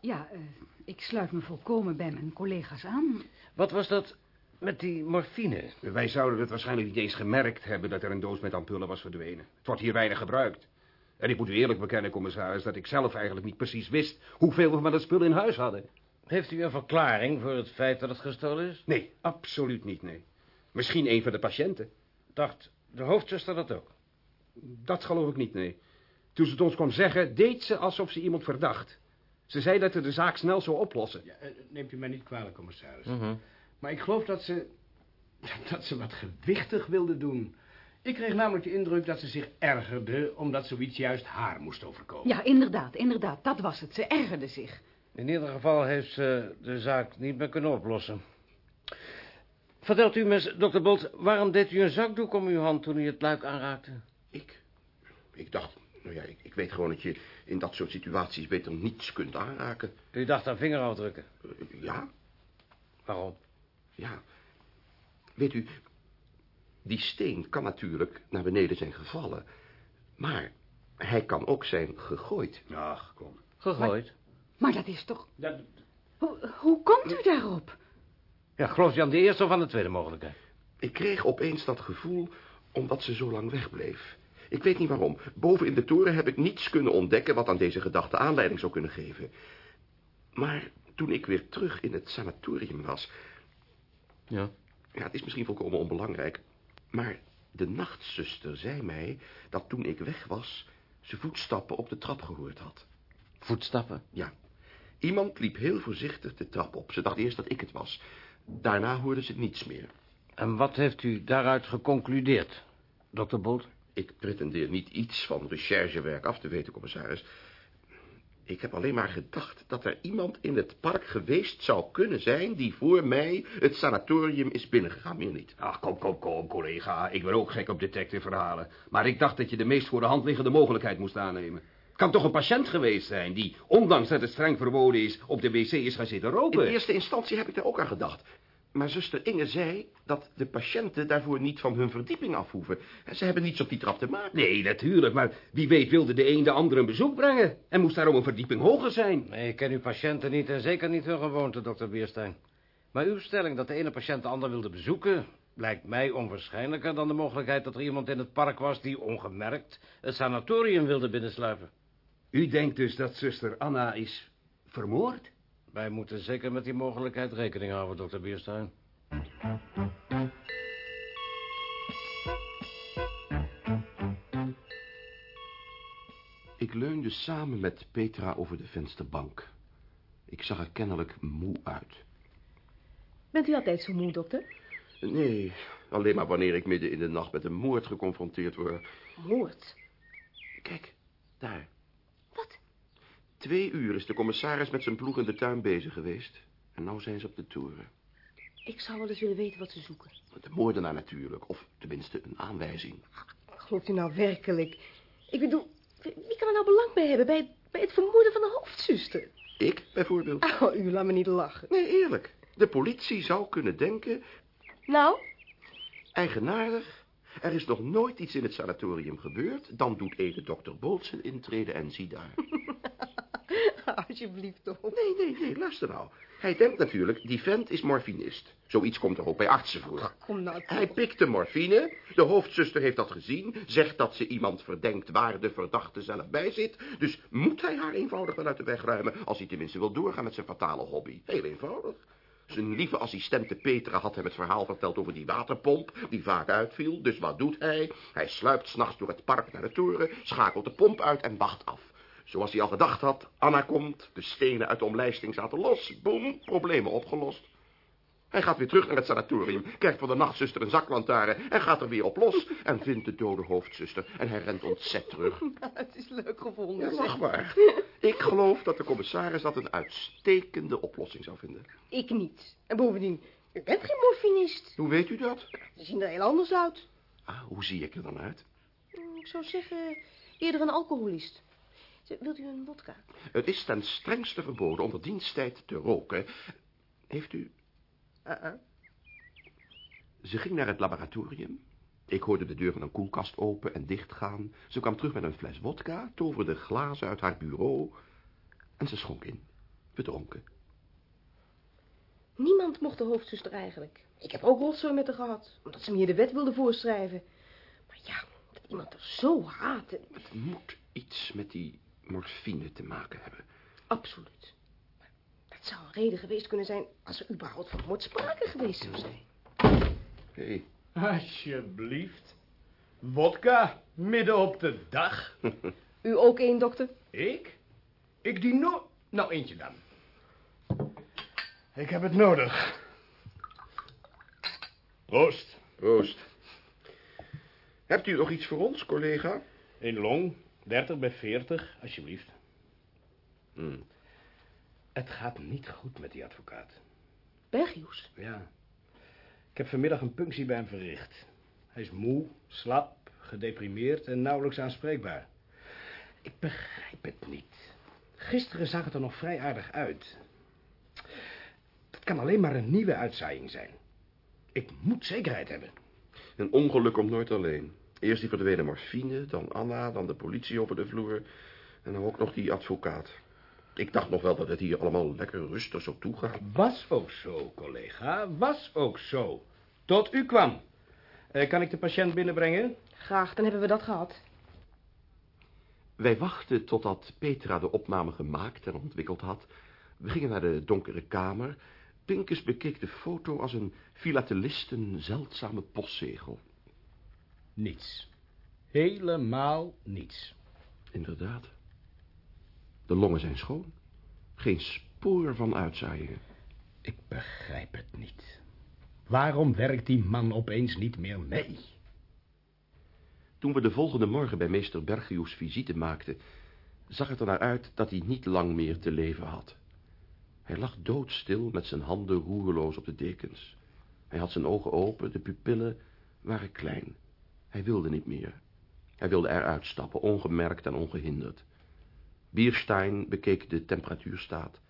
S7: Ja, eh, ik sluit me volkomen bij mijn collega's aan.
S12: Wat was dat met die morfine?
S5: Wij zouden het waarschijnlijk niet eens gemerkt hebben dat er een doos met ampullen was verdwenen. Het wordt hier weinig gebruikt. En ik moet u eerlijk bekennen, commissaris, dat ik zelf eigenlijk niet precies wist hoeveel we van dat spul in huis hadden.
S12: Heeft u een verklaring voor het feit dat het gestolen is?
S5: Nee, absoluut niet, nee. Misschien een van de patiënten.
S12: Dacht de hoofdzuster dat ook?
S5: Dat geloof ik niet, nee. Toen ze het ons kwam zeggen, deed ze alsof ze iemand verdacht. Ze zei dat ze de zaak snel zou oplossen.
S4: Ja, eh, neemt u mij niet kwalijk, commissaris.
S12: Mhm.
S4: Maar ik geloof dat ze... dat ze wat gewichtig wilde doen. Ik kreeg namelijk de indruk dat ze zich ergerde... omdat zoiets juist haar moest overkomen.
S7: Ja, inderdaad, inderdaad, dat was het. Ze ergerde zich.
S12: In ieder geval heeft ze de zaak niet meer kunnen oplossen. Vertelt u me, dokter Bolt, waarom deed u een zakdoek om uw hand toen u het luik aanraakte?
S2: Ik? Ik dacht, nou ja, ik, ik weet gewoon dat je in dat soort situaties beter niets kunt aanraken.
S12: U dacht aan vingerafdrukken?
S2: Eh, ja,
S12: Waarom?
S2: ja. Weet u, die steen kan natuurlijk naar beneden zijn gevallen. Maar hij kan ook zijn gegooid.
S4: Ach, kom.
S12: Gegooid?
S7: Maar dat is toch...
S4: Dat,
S7: Hoe, hoe komt u daarop?
S12: Ja, geloof je aan de eerste of aan de tweede mogelijkheid?
S2: Ik kreeg opeens dat gevoel omdat ze zo lang wegbleef. Ik weet niet waarom. Boven in de toren heb ik niets kunnen ontdekken... wat aan deze gedachte aanleiding zou kunnen geven. Maar toen ik weer terug in het sanatorium was...
S12: Ja.
S2: Ja, het is misschien volkomen onbelangrijk... maar de nachtzuster zei mij dat toen ik weg was... ze voetstappen op de trap gehoord had.
S12: Voetstappen?
S2: Ja. Iemand liep heel voorzichtig de trap op. Ze dacht eerst dat ik het was. Daarna hoorde ze niets meer.
S12: En wat heeft u daaruit geconcludeerd, dokter Bolt?
S2: Ik pretendeer niet iets van recherchewerk af te weten, commissaris. Ik heb alleen maar gedacht dat er iemand in het park geweest zou kunnen zijn... die voor mij het sanatorium is binnengegaan, meer niet.
S5: Ach, kom, kom, kom, collega. Ik ben ook gek op detective-verhalen. Maar ik dacht dat je de meest voor de hand liggende mogelijkheid moest aannemen. Het kan toch een patiënt geweest zijn die, ondanks dat het streng verboden is, op de wc is gaan zitten
S2: In
S5: roken.
S2: eerste instantie heb ik daar ook aan gedacht. Maar zuster Inge zei dat de patiënten daarvoor niet van hun verdieping af hoeven. Ze hebben niets op die trap te maken.
S5: Nee, natuurlijk, maar wie weet wilde de een de ander een bezoek brengen... en moest daarom een verdieping hoger zijn.
S12: Nee, ik ken uw patiënten niet en zeker niet hun gewoonte, dokter Bierstein. Maar uw stelling dat de ene patiënt de ander wilde bezoeken... lijkt mij onwaarschijnlijker dan de mogelijkheid dat er iemand in het park was... die ongemerkt het sanatorium wilde binnensluipen.
S5: U denkt dus dat zuster Anna is vermoord?
S12: Wij moeten zeker met die mogelijkheid rekening houden, dokter Bierstein.
S2: Ik leunde samen met Petra over de vensterbank. Ik zag er kennelijk moe uit.
S3: Bent u altijd zo moe, dokter?
S2: Nee, alleen maar wanneer ik midden in de nacht met een moord geconfronteerd word.
S3: Moord.
S2: Kijk, daar. Twee uur is de commissaris met zijn ploeg in de tuin bezig geweest. En nou zijn ze op de toren.
S3: Ik zou wel eens willen weten wat ze zoeken.
S2: De moordenaar natuurlijk, of tenminste een aanwijzing.
S3: Gelooft u nou werkelijk? Ik bedoel, wie kan er nou belang bij hebben bij, bij het vermoorden van de hoofdzuster?
S2: Ik, bijvoorbeeld.
S3: Oh, u laat me niet lachen.
S2: Nee, eerlijk. De politie zou kunnen denken...
S3: Nou?
S2: Eigenaardig. Er is nog nooit iets in het sanatorium gebeurd. Dan doet Ede dokter Bolt zijn intrede en zie daar.
S3: Alsjeblieft toch.
S2: Nee, nee, nee, luister nou. Hij denkt natuurlijk, die vent is morfinist. Zoiets komt er ook bij artsen voor.
S3: Kom nou toch.
S2: Hij pikt de morfine, de hoofdzuster heeft dat gezien... zegt dat ze iemand verdenkt waar de verdachte zelf bij zit... dus moet hij haar eenvoudig wel uit de weg ruimen... als hij tenminste wil doorgaan met zijn fatale hobby. Heel eenvoudig. Zijn lieve assistente Petra had hem het verhaal verteld over die waterpomp... die vaak uitviel, dus wat doet hij? Hij sluipt s'nachts door het park naar de toren... schakelt de pomp uit en wacht af. Zoals hij al gedacht had, Anna komt, de stenen uit de omlijsting zaten los. Boem, problemen opgelost. Hij gaat weer terug naar het sanatorium, krijgt van de nachtzuster een zaklantaarn... en gaat er weer op los en vindt de dode hoofdzuster. En hij rent ontzet terug.
S3: Het is leuk gevonden.
S2: Ja, lach maar. Ik geloof dat de commissaris dat een uitstekende oplossing zou vinden.
S3: Ik niet. En bovendien, u bent geen morfinist.
S2: Hoe weet u dat?
S3: Ze zien er heel anders uit.
S2: Ah, hoe zie ik er dan uit?
S3: Hm, Ik zou zeggen, eerder een alcoholist. Wilt u een wodka?
S2: Het is ten strengste verboden onder diensttijd te roken. Heeft u...
S3: Uh-uh.
S2: Ze ging naar het laboratorium. Ik hoorde de deur van een koelkast open en dichtgaan. Ze kwam terug met een fles wodka, toverde glazen uit haar bureau... en ze schonk in. We dronken.
S3: Niemand mocht de hoofdzuster eigenlijk. Ik heb ook rotzooi met haar gehad, omdat ze me hier de wet wilde voorschrijven. Maar ja, dat iemand er zo haatte.
S2: Het moet iets met die morfine te maken hebben.
S3: Absoluut. Maar dat zou een reden geweest kunnen zijn als er überhaupt van moord sprake geweest zou zijn.
S2: Hé,
S4: Alsjeblieft. Wodka, midden op de dag.
S3: U ook één, dokter?
S4: Ik? Ik die no... Nou, eentje dan. Ik heb het nodig. Proost.
S2: Proost. Hebt u nog iets voor ons, collega?
S4: Een long, 30 bij 40, alsjeblieft.
S2: Hm.
S4: Het gaat niet goed met die advocaat.
S3: Bergius?
S4: Ja. Ik heb vanmiddag een punctie bij hem verricht. Hij is moe, slap, gedeprimeerd en nauwelijks aanspreekbaar. Ik begrijp het niet. Gisteren zag het er nog vrij aardig uit. Dat kan alleen maar een nieuwe uitzaaiing zijn. Ik moet zekerheid hebben.
S2: Een ongeluk komt nooit alleen. Eerst die verdwenen morfine, dan Anna, dan de politie over de vloer... en dan ook nog die advocaat. Ik dacht nog wel dat het hier allemaal lekker rustig zo toegaat.
S4: Was ook zo, collega. Was ook zo. Tot u kwam. Eh, kan ik de patiënt binnenbrengen?
S3: Graag, dan hebben we dat gehad.
S2: Wij wachten totdat Petra de opname gemaakt en ontwikkeld had. We gingen naar de donkere kamer. Pinkus bekeek de foto als een filatelisten zeldzame postzegel.
S4: Niets. Helemaal niets.
S2: Inderdaad. De longen zijn schoon. Geen spoor van uitzaaiingen.
S4: Ik begrijp het niet. Waarom werkt die man opeens niet meer mee?
S2: Toen we de volgende morgen bij meester Bergius visite maakten... zag het er naar uit dat hij niet lang meer te leven had. Hij lag doodstil met zijn handen roerloos op de dekens. Hij had zijn ogen open, de pupillen waren klein. Hij wilde niet meer. Hij wilde eruit stappen, ongemerkt en ongehinderd. Bierstein bekeek de temperatuurstaat.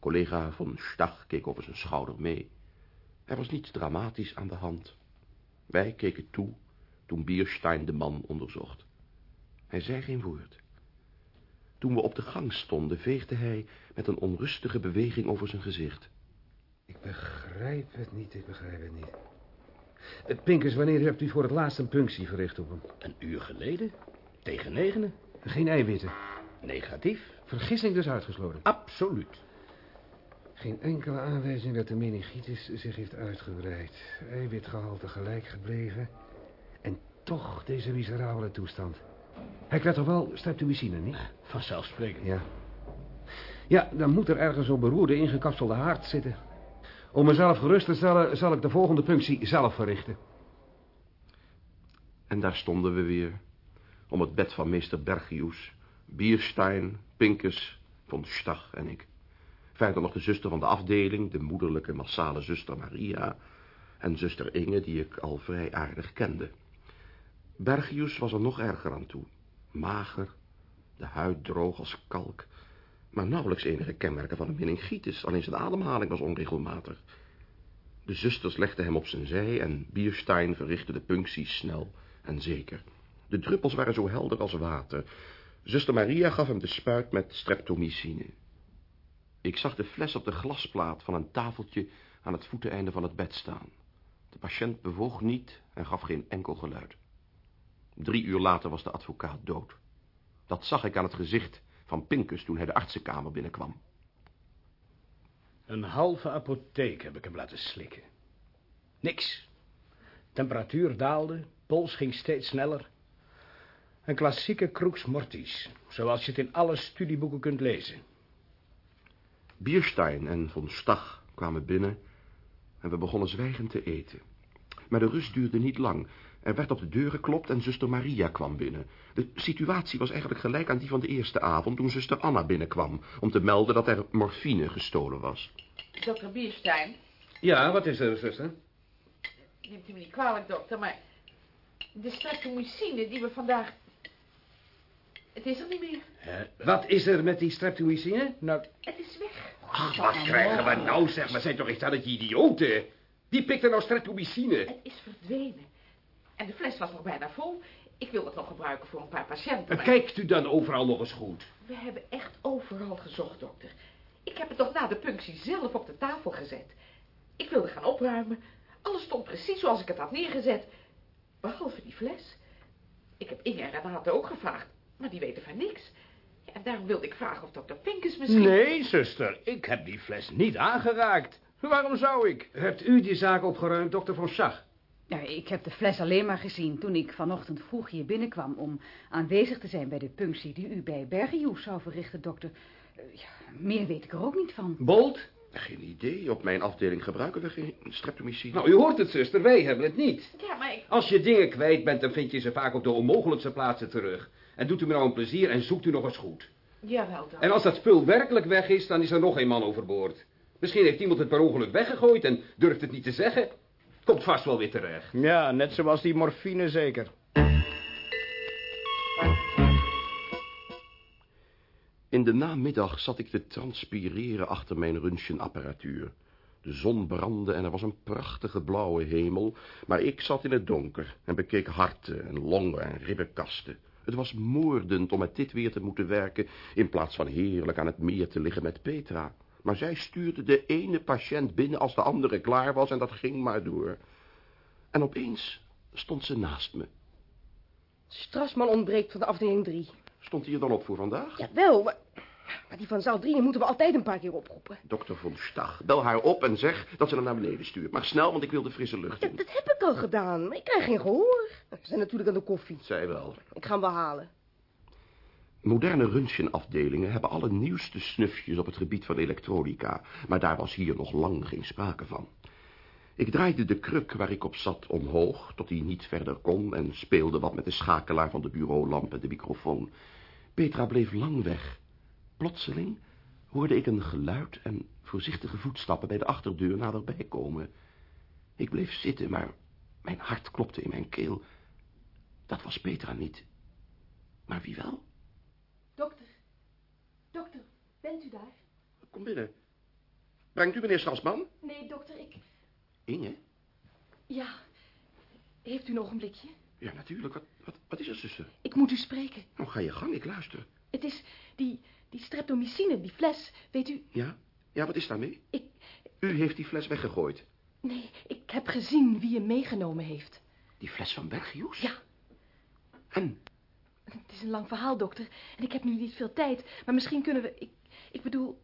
S2: Collega von Stach keek over zijn schouder mee. Er was niets dramatisch aan de hand. Wij keken toe toen Bierstein de man onderzocht. Hij zei geen woord. Toen we op de gang stonden, veegde hij met een onrustige beweging over zijn gezicht.
S5: Ik begrijp het niet, ik begrijp het niet. Pinkers, wanneer hebt u voor het laatst een punctie verricht op hem?
S4: Een uur geleden? Tegen negenen?
S5: Geen eiwitten?
S4: Negatief.
S5: Vergissing dus uitgesloten?
S4: Absoluut.
S5: Geen enkele aanwijzing dat de meningitis zich heeft uitgebreid. Eiwitgehalte gelijk gebleven. En toch deze miserabele toestand. Hij krijgt toch wel streptomycine, niet?
S4: Vanzelfsprekend.
S5: Ja. Ja, dan moet er ergens op beroerde ingekapselde haard zitten. Om mezelf gerust te stellen, zal ik de volgende punctie zelf verrichten.
S2: En daar stonden we weer. Om het bed van meester Bergius. Bierstein, Pinkes, von Stach en ik. Verder nog de zuster van de afdeling, de moederlijke massale zuster Maria... en zuster Inge, die ik al vrij aardig kende. Bergius was er nog erger aan toe. Mager, de huid droog als kalk... maar nauwelijks enige kenmerken van een meningitis. Alleen zijn ademhaling was onregelmatig. De zusters legden hem op zijn zij... en Bierstein verrichtte de punctie snel en zeker. De druppels waren zo helder als water... Zuster Maria gaf hem de spuit met streptomycine. Ik zag de fles op de glasplaat van een tafeltje aan het voeteneinde van het bed staan. De patiënt bewoog niet en gaf geen enkel geluid. Drie uur later was de advocaat dood. Dat zag ik aan het gezicht van Pinkus toen hij de artsenkamer binnenkwam.
S4: Een halve apotheek heb ik hem laten slikken. Niks. Temperatuur daalde, pols ging steeds sneller. Een klassieke crux mortis, zoals je het in alle studieboeken kunt lezen.
S2: Bierstein en von Stach kwamen binnen en we begonnen zwijgend te eten. Maar de rust duurde niet lang. Er werd op de deur geklopt en zuster Maria kwam binnen. De situatie was eigenlijk gelijk aan die van de eerste avond... toen zuster Anna binnenkwam om te melden dat er morfine gestolen was.
S13: Dokter Bierstein,
S5: Ja, wat is er, zuster?
S13: neemt u me niet kwalijk, dokter, maar... de streptomycine die we vandaag... Het is er niet meer.
S5: Wat is er met die streptomycine?
S4: Nou,
S13: Het is weg.
S5: Ach, wat krijgen we nou, zeg maar. Zijn toch echt dat je idioten? Wie pikt er nou streptomycine?
S13: Het is verdwenen. En de fles was nog bijna vol. Ik wil het nog gebruiken voor een paar patiënten. maar-
S5: Kijkt u dan overal nog eens goed?
S13: We hebben echt overal gezocht, dokter. Ik heb het nog na de punctie zelf op de tafel gezet. Ik wilde gaan opruimen. Alles stond precies zoals ik het had neergezet. Behalve die fles. Ik heb Inge en Renate ook gevraagd, maar die weten van niks. Ja, en daarom wilde ik vragen of dokter Pinkers misschien...
S4: Nee, zuster, ik heb die fles niet aangeraakt. Waarom zou ik?
S5: Hebt u die zaak opgeruimd, dokter Van Schach?
S7: Ja, ik heb de fles alleen maar gezien toen ik vanochtend vroeg hier binnenkwam... om aanwezig te zijn bij de punctie die u bij Bergioes zou verrichten, dokter. Eh, Ja, meer weet ik er ook niet van.
S5: Bolt?
S2: Geen idee. Op mijn afdeling gebruiken we geen streptomycine.
S5: Nou, u hoort het, zuster. Wij hebben het niet.
S13: Ja, maar ik...
S5: Als je dingen kwijt bent, dan vind je ze vaak op de onmogelijkste plaatsen terug. En doet u me nou een plezier en zoekt u nog eens goed.
S13: Jawel dan.
S5: En als dat spul werkelijk weg is, dan is er nog een man overboord. Misschien heeft iemand het per ongeluk weggegooid en durft het niet te zeggen. Komt vast wel weer terecht.
S4: Ja, net zoals die morfine zeker.
S2: In de namiddag zat ik te transpireren achter mijn röntgenapparatuur. De zon brandde en er was een prachtige blauwe hemel, maar ik zat in het donker en bekeek harten en longen en ribbenkasten. Het was moordend om met dit weer te moeten werken in plaats van heerlijk aan het meer te liggen met Petra. Maar zij stuurde de ene patiënt binnen als de andere klaar was en dat ging maar door. En opeens stond ze naast me.
S3: Strasman ontbreekt van de afdeling 3.
S2: Stond hij er dan op voor vandaag?
S3: Jawel, maar, maar die van zaal 3 moeten we altijd een paar keer oproepen.
S2: Dokter von Stach, bel haar op en zeg dat ze hem naar beneden stuurt. Maar snel, want ik wil de frisse lucht in.
S3: Dat heb ik al gedaan, maar ik krijg geen gehoor. We zijn natuurlijk aan de koffie.
S2: Zij wel.
S3: Ik ga hem wel halen.
S2: Moderne röntgenafdelingen hebben alle nieuwste snufjes op het gebied van elektronica, maar daar was hier nog lang geen sprake van. Ik draaide de kruk waar ik op zat omhoog, tot hij niet verder kon, en speelde wat met de schakelaar van de bureaulamp en de microfoon. Petra bleef lang weg. Plotseling hoorde ik een geluid en voorzichtige voetstappen bij de achterdeur naderbij komen. Ik bleef zitten, maar mijn hart klopte in mijn keel. Dat was Petra niet. Maar wie wel?
S10: Bent u daar?
S2: Kom binnen. Brengt u meneer Strasman?
S10: Nee, dokter, ik...
S2: Inge?
S10: Ja. Heeft u een ogenblikje?
S2: Ja, natuurlijk. Wat, wat, wat is er, zuster?
S10: Ik moet u spreken.
S2: Nou, ga je gang, ik luister.
S10: Het is die, die streptomycine, die fles. Weet u...
S2: Ja? Ja, wat is daarmee?
S10: Ik...
S2: U heeft die fles weggegooid.
S10: Nee, ik heb gezien wie hem meegenomen heeft.
S2: Die fles van Bergius?
S10: Ja.
S2: En?
S10: Het is een lang verhaal, dokter. En ik heb nu niet veel tijd. Maar misschien kunnen we... Ik, ik bedoel...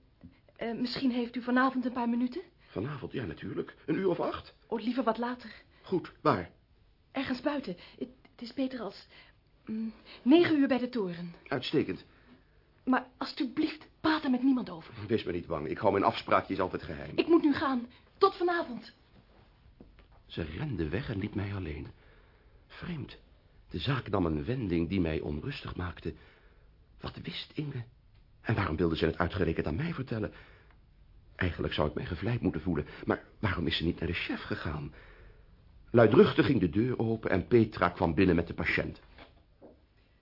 S10: eh, misschien heeft u vanavond een paar minuten?
S2: Vanavond, ja, natuurlijk. Een uur of acht?
S10: Oh, liever wat later.
S2: Goed, waar?
S10: Ergens buiten. Het, het is beter als... mm, negen uur bij de toren.
S2: Uitstekend.
S10: Maar alstublieft, praat er met niemand over.
S2: Wees me niet bang. Ik hou mijn afspraakjes altijd geheim.
S10: Ik moet nu gaan. Tot vanavond.
S2: Ze rende weg en liet mij alleen. Vreemd. De zaak nam een wending die mij onrustig maakte. Wat wist Inge? En waarom wilde ze het uitgerekend aan mij vertellen? Eigenlijk zou ik mij gevleid moeten voelen. Maar waarom is ze niet naar de chef gegaan? Luidruchtig ging de deur open en Petra kwam binnen met de patiënt.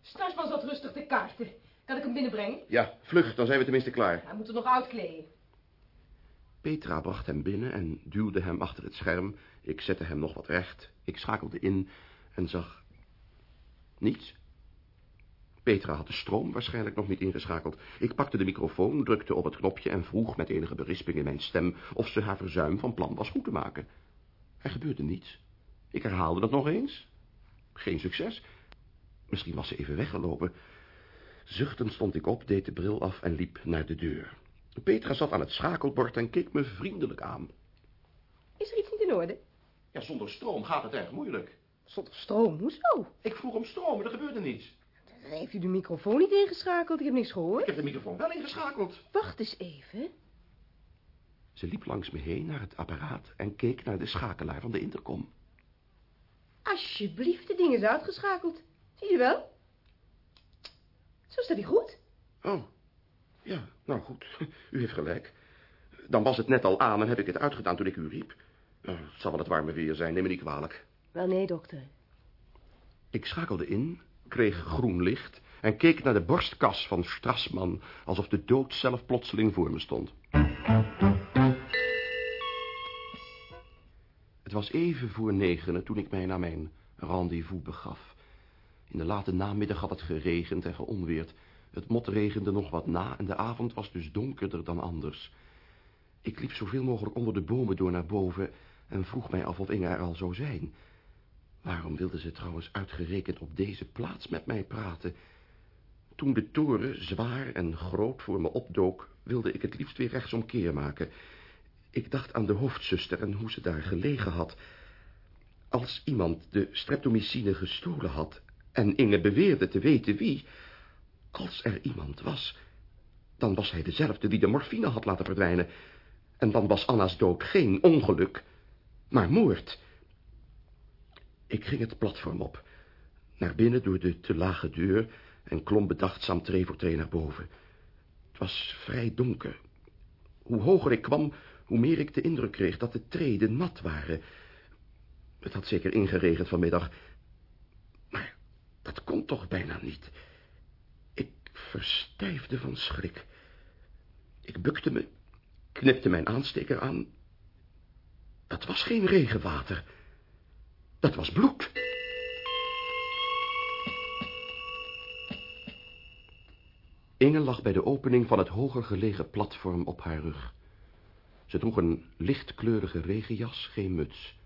S3: Strasman zat rustig te kaarten. Kan ik hem binnenbrengen?
S2: Ja, vlug, dan zijn we tenminste klaar.
S3: Hij moet er nog uitkleden.
S2: Petra bracht hem binnen en duwde hem achter het scherm. Ik zette hem nog wat recht. Ik schakelde in en zag... niets. Petra had de stroom waarschijnlijk nog niet ingeschakeld. Ik pakte de microfoon, drukte op het knopje en vroeg met enige berisping in mijn stem... of ze haar verzuim van plan was goed te maken. Er gebeurde niets. Ik herhaalde dat nog eens. Geen succes. Misschien was ze even weggelopen. Zuchtend stond ik op, deed de bril af en liep naar de deur. Petra zat aan het schakelbord en keek me vriendelijk aan.
S3: Is er iets niet in orde?
S2: Ja, zonder stroom gaat het erg moeilijk.
S3: Zonder stroom? Hoezo?
S2: Ik vroeg om stroom, maar er gebeurde niets.
S3: Dan heeft u de microfoon niet ingeschakeld. Ik heb niks gehoord.
S2: Ik heb de microfoon wel ingeschakeld.
S3: Wacht eens even.
S2: Ze liep langs me heen naar het apparaat en keek naar de schakelaar van de intercom.
S3: Alsjeblieft, de ding is uitgeschakeld. Zie je wel? Zo staat hij goed.
S2: Oh, ja, nou goed. U heeft gelijk. Dan was het net al aan en heb ik het uitgedaan toen ik u riep. Oh, het zal wel het warme weer zijn, neem me niet kwalijk.
S3: Wel nee, dokter.
S2: Ik schakelde in, kreeg groen licht en keek naar de borstkas van Strassman... alsof de dood zelf plotseling voor me stond. Het was even voor negenen toen ik mij naar mijn rendezvous begaf. In de late namiddag had het geregend en geonweerd. Het motregende nog wat na en de avond was dus donkerder dan anders. Ik liep zoveel mogelijk onder de bomen door naar boven... en vroeg mij af of Inge er al zou zijn. Waarom wilde ze trouwens uitgerekend op deze plaats met mij praten? Toen de toren zwaar en groot voor me opdook... wilde ik het liefst weer rechtsomkeer maken. Ik dacht aan de hoofdzuster en hoe ze daar gelegen had. Als iemand de streptomycine gestolen had... en Inge beweerde te weten wie... als er iemand was... dan was hij dezelfde die de morfine had laten verdwijnen... En dan was Anna's dood geen ongeluk, maar moord. Ik ging het platform op, naar binnen door de te lage deur... en klom bedachtzaam tree voor tree naar boven. Het was vrij donker. Hoe hoger ik kwam, hoe meer ik de indruk kreeg dat de treden nat waren. Het had zeker ingeregend vanmiddag. Maar dat kon toch bijna niet. Ik verstijfde van schrik. Ik bukte me knipte mijn aansteker aan. Dat was geen regenwater. Dat was bloed. Inge lag bij de opening van het hoger gelegen platform op haar rug. Ze droeg een lichtkleurige regenjas, geen muts.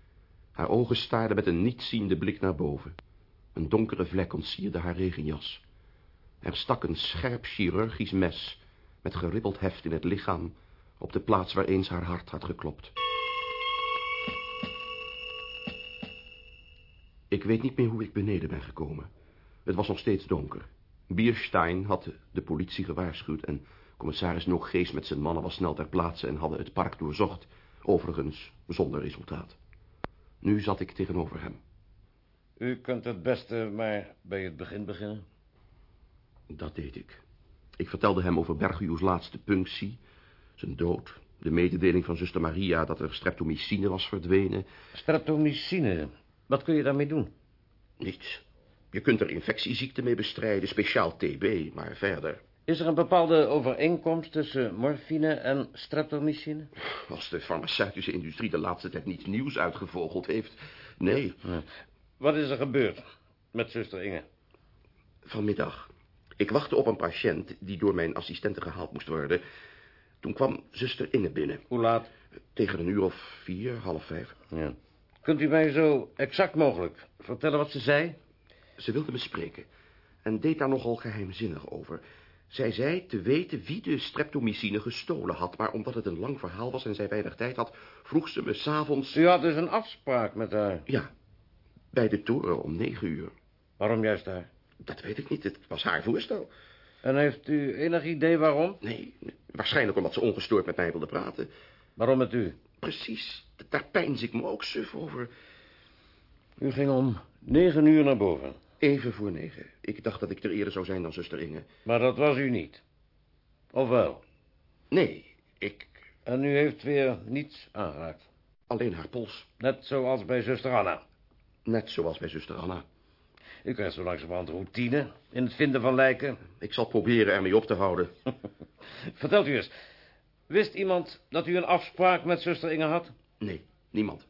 S2: Haar ogen staarden met een nietziende blik naar boven. Een donkere vlek ontsierde haar regenjas. Er stak een scherp chirurgisch mes met geribbeld heft in het lichaam op de plaats waar eens haar hart had geklopt. Ik weet niet meer hoe ik beneden ben gekomen. Het was nog steeds donker. Bierstein had de politie gewaarschuwd... en commissaris Nooggeest met zijn mannen was snel ter plaatse... en hadden het park doorzocht, overigens zonder resultaat. Nu zat ik tegenover hem.
S12: U kunt het beste maar bij het begin beginnen.
S2: Dat deed ik. Ik vertelde hem over Bergius laatste punctie... Zijn dood, de mededeling van zuster Maria dat er streptomycine was verdwenen.
S12: Streptomycine, wat kun je daarmee doen?
S2: Niets. Je kunt er infectieziekten mee bestrijden, speciaal TB, maar verder...
S12: Is er een bepaalde overeenkomst tussen morfine en streptomycine?
S2: Als de farmaceutische industrie de laatste tijd niets nieuws uitgevogeld heeft, nee.
S12: Wat is er gebeurd met zuster Inge?
S2: Vanmiddag. Ik wachtte op een patiënt die door mijn assistenten gehaald moest worden... Toen kwam zuster Inge binnen.
S12: Hoe laat?
S2: Tegen een uur of vier, half vijf.
S12: Ja. Kunt u mij zo exact mogelijk vertellen wat ze zei?
S2: Ze wilde me spreken en deed daar nogal geheimzinnig over. Zij zei te weten wie de streptomycine gestolen had... maar omdat het een lang verhaal was en zij weinig tijd had... vroeg ze me s'avonds...
S12: U had dus een afspraak met haar?
S2: Ja, bij de toren om negen uur.
S12: Waarom juist daar?
S2: Dat weet ik niet, het was haar voorstel.
S12: En heeft u enig idee waarom?
S2: Nee, waarschijnlijk omdat ze ongestoord met mij wilde praten.
S12: Waarom met u?
S2: Precies, daar pijns ik me ook suf over.
S12: U ging om negen uur naar boven?
S2: Even voor negen. Ik dacht dat ik er eerder zou zijn dan zuster Inge.
S12: Maar dat was u niet? Of wel?
S2: Nee, ik...
S12: En u heeft weer niets aangeraakt?
S2: Alleen haar pols.
S12: Net zoals bij zuster Anna?
S2: Net zoals bij zuster Anna.
S12: U krijgt zo langzamerhand routine in het vinden van lijken.
S2: Ik zal proberen ermee op te houden.
S12: Vertelt u eens, wist iemand dat u een afspraak met zuster Inge had?
S2: Nee, niemand.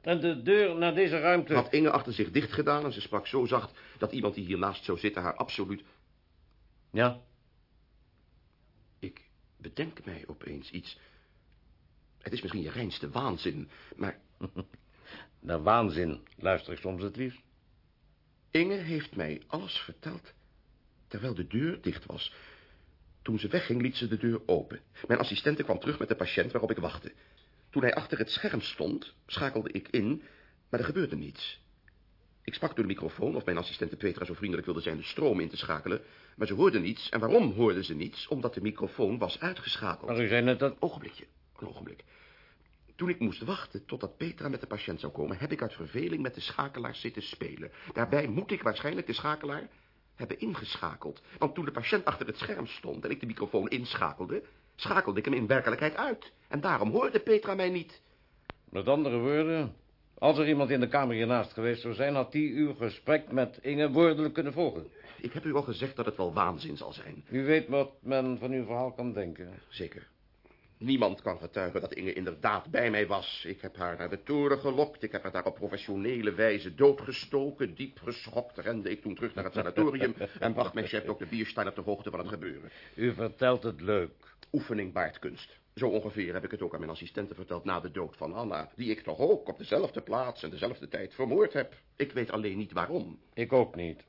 S12: En de deur naar deze ruimte...
S2: Had Inge achter zich dicht gedaan en ze sprak zo zacht... dat iemand die hiernaast zou zitten haar absoluut...
S12: Ja?
S2: Ik bedenk mij opeens iets. Het is misschien je reinste waanzin, maar...
S12: Naar waanzin luister ik soms het liefst.
S2: Inge heeft mij alles verteld, terwijl de deur dicht was. Toen ze wegging, liet ze de deur open. Mijn assistente kwam terug met de patiënt waarop ik wachtte. Toen hij achter het scherm stond, schakelde ik in, maar er gebeurde niets. Ik sprak door de microfoon of mijn assistente Petra zo vriendelijk wilde zijn de stroom in te schakelen, maar ze hoorde niets. En waarom hoorde ze niets? Omdat de microfoon was uitgeschakeld.
S12: Maar u zei net dat...
S2: Een ogenblikje, een ogenblik. Toen ik moest wachten totdat Petra met de patiënt zou komen... heb ik uit verveling met de schakelaar zitten spelen. Daarbij moet ik waarschijnlijk de schakelaar hebben ingeschakeld. Want toen de patiënt achter het scherm stond en ik de microfoon inschakelde... schakelde ik hem in werkelijkheid uit. En daarom hoorde Petra mij niet.
S12: Met andere woorden, Als er iemand in de kamer hiernaast geweest zou zijn... had die uw gesprek met Inge woordelijk kunnen volgen.
S2: Ik heb u al gezegd dat het wel waanzin zal zijn.
S12: U weet wat men van uw verhaal kan denken.
S2: Zeker. Niemand kan getuigen dat Inge inderdaad bij mij was. Ik heb haar naar de toren gelokt. Ik heb haar daar op professionele wijze doodgestoken. Diep geschokt rende ik toen terug naar het sanatorium... en bracht mijn chef dokter Bierstein op de hoogte van het gebeuren.
S12: U vertelt het leuk.
S2: Oefening baart kunst. Zo ongeveer heb ik het ook aan mijn assistenten verteld na de dood van Anna... die ik toch ook op dezelfde plaats en dezelfde tijd vermoord heb. Ik weet alleen niet waarom.
S12: Ik ook niet.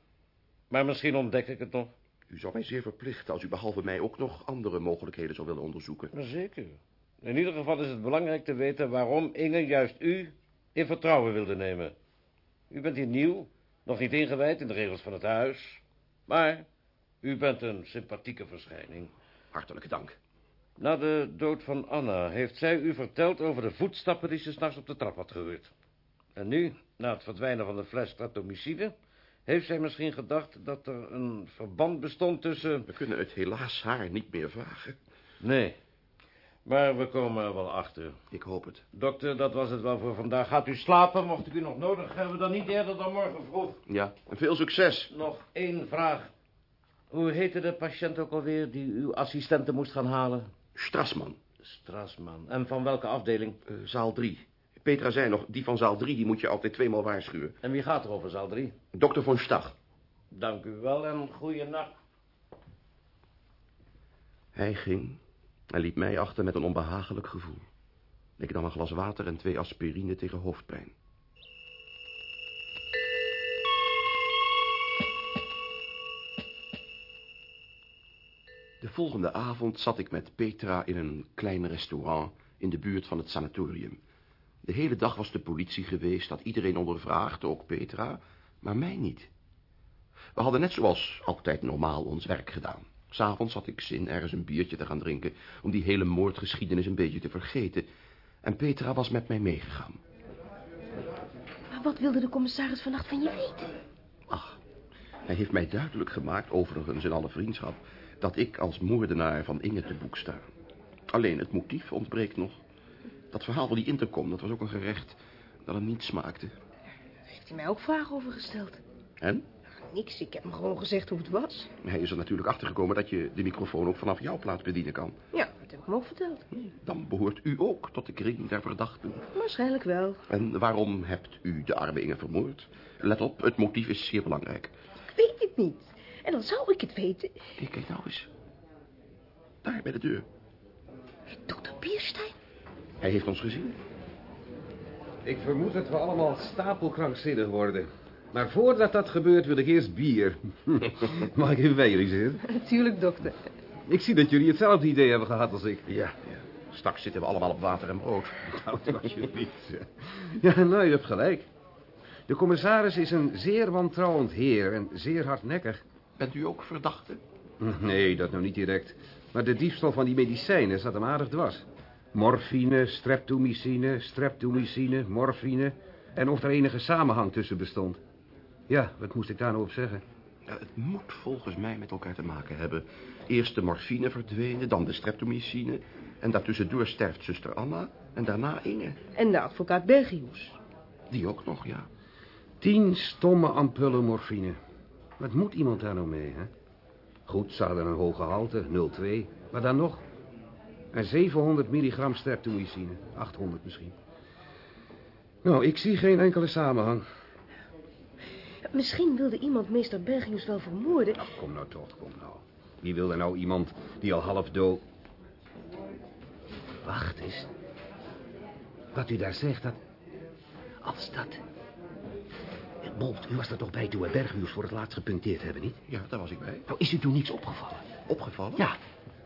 S12: Maar misschien ontdek ik het nog.
S2: U zou mij zeer verplichten als u behalve mij ook nog andere mogelijkheden zou willen onderzoeken.
S12: Zeker. In ieder geval is het belangrijk te weten waarom Inge juist u in vertrouwen wilde nemen. U bent hier nieuw, nog niet ingewijd in de regels van het huis. Maar u bent een sympathieke verschijning.
S2: Hartelijke dank.
S12: Na de dood van Anna heeft zij u verteld over de voetstappen die ze s'nachts op de trap had gehoord. En nu, na het verdwijnen van de fles stratomycine... heeft zij misschien gedacht dat er een verband bestond tussen...
S2: We kunnen het helaas haar niet meer vragen.
S12: Nee, maar we komen er wel achter.
S2: Ik hoop het.
S12: Dokter, dat was het wel voor vandaag. Gaat u slapen, mocht ik u nog nodig hebben, dan niet eerder dan morgen vroeg.
S2: Ja, en veel succes.
S12: Nog één vraag. Hoe heette de patiënt ook alweer die uw assistente moest gaan halen?
S2: Strasman.
S12: Strasman. En van welke afdeling?
S2: Uh, zaal 3. Petra zei nog, die van zaal 3 die moet je altijd tweemaal waarschuwen.
S12: En wie gaat er over zaal 3?
S2: Dokter von Stach.
S12: Dank u wel en goeie nacht.
S2: Hij ging en liet mij achter met een onbehagelijk gevoel. Ik nam een glas water en twee aspirine tegen hoofdpijn. De volgende avond zat ik met Petra in een klein restaurant in de buurt van het sanatorium. De hele dag was de politie geweest, dat iedereen ondervraagd, ook Petra, maar mij niet. We hadden net zoals altijd normaal ons werk gedaan. S'avonds had ik zin ergens een biertje te gaan drinken... om die hele moordgeschiedenis een beetje te vergeten. En Petra was met mij meegegaan.
S3: Maar wat wilde de commissaris vannacht van je weten?
S2: Ach, hij heeft mij duidelijk gemaakt, overigens in alle vriendschap... dat ik als moordenaar van Inge te boek sta. Alleen het motief ontbreekt nog. Dat verhaal van die intercom, dat was ook een gerecht dat hem niet smaakte.
S3: Daar heeft hij mij ook vragen over gesteld.
S2: En?
S3: Niks, ik heb hem gewoon gezegd hoe het was.
S2: Hij is er natuurlijk achtergekomen dat je de microfoon ook vanaf jouw plaats bedienen kan.
S3: Ja, dat heb ik hem ook verteld.
S2: Dan behoort u ook tot de kring der verdachten.
S3: Waarschijnlijk wel.
S2: En waarom hebt u de arme Inge vermoord? Let op, het motief is zeer belangrijk.
S3: Ik weet het niet. En dan zou ik het weten.
S2: Kijk, kijk nou eens. Daar bij de deur.
S3: Dokter Bierstein?
S2: Hij heeft ons gezien.
S5: Ik vermoed dat we allemaal stapelkrankzinnig worden. Maar voordat dat gebeurt wil ik eerst bier. Mag ik even bij jullie zitten?
S3: Natuurlijk, dokter.
S5: Ik zie dat jullie hetzelfde idee hebben gehad als ik.
S2: Ja, ja. Straks zitten we allemaal op water en brood.
S5: Nou, alsjeblieft. Ja, nou, je hebt gelijk. De commissaris is een zeer wantrouwend heer en zeer hardnekkig.
S2: Bent u ook verdachte?
S5: Nee, dat nou niet direct. Maar de diefstal van die medicijnen zat hem aardig dwars. Morfine, streptomycine, streptomycine, morfine... en of er enige samenhang tussen bestond. Ja, wat moest ik daar nou op zeggen?
S2: Ja, het moet volgens mij met elkaar te maken hebben. Eerst de morfine verdwenen, dan de streptomycine... en daartussendoor sterft zuster Anna en daarna Inge.
S3: En de advocaat Bergius.
S2: Die ook nog, ja.
S5: Tien stomme ampullen morfine. Wat moet iemand daar nou mee, hè? Goed, ze hadden een hoge gehalte, 0,2. Maar dan nog? En 700 milligram streptomycine. 800 misschien. Nou, ik zie geen enkele samenhang.
S3: Misschien wilde iemand meester Bergius wel vermoorden.
S5: Nou, kom nou toch, kom nou. Wie wilde nou iemand die al half dood... Wacht eens. Wat u daar zegt, dat... Als dat... Bolt, u was er toch bij toen we Bergius voor het laatst gepuncteerd hebben, niet?
S2: Ja, daar was ik bij.
S5: Nou, is u toen niets opgevallen?
S2: Opgevallen?
S5: Ja.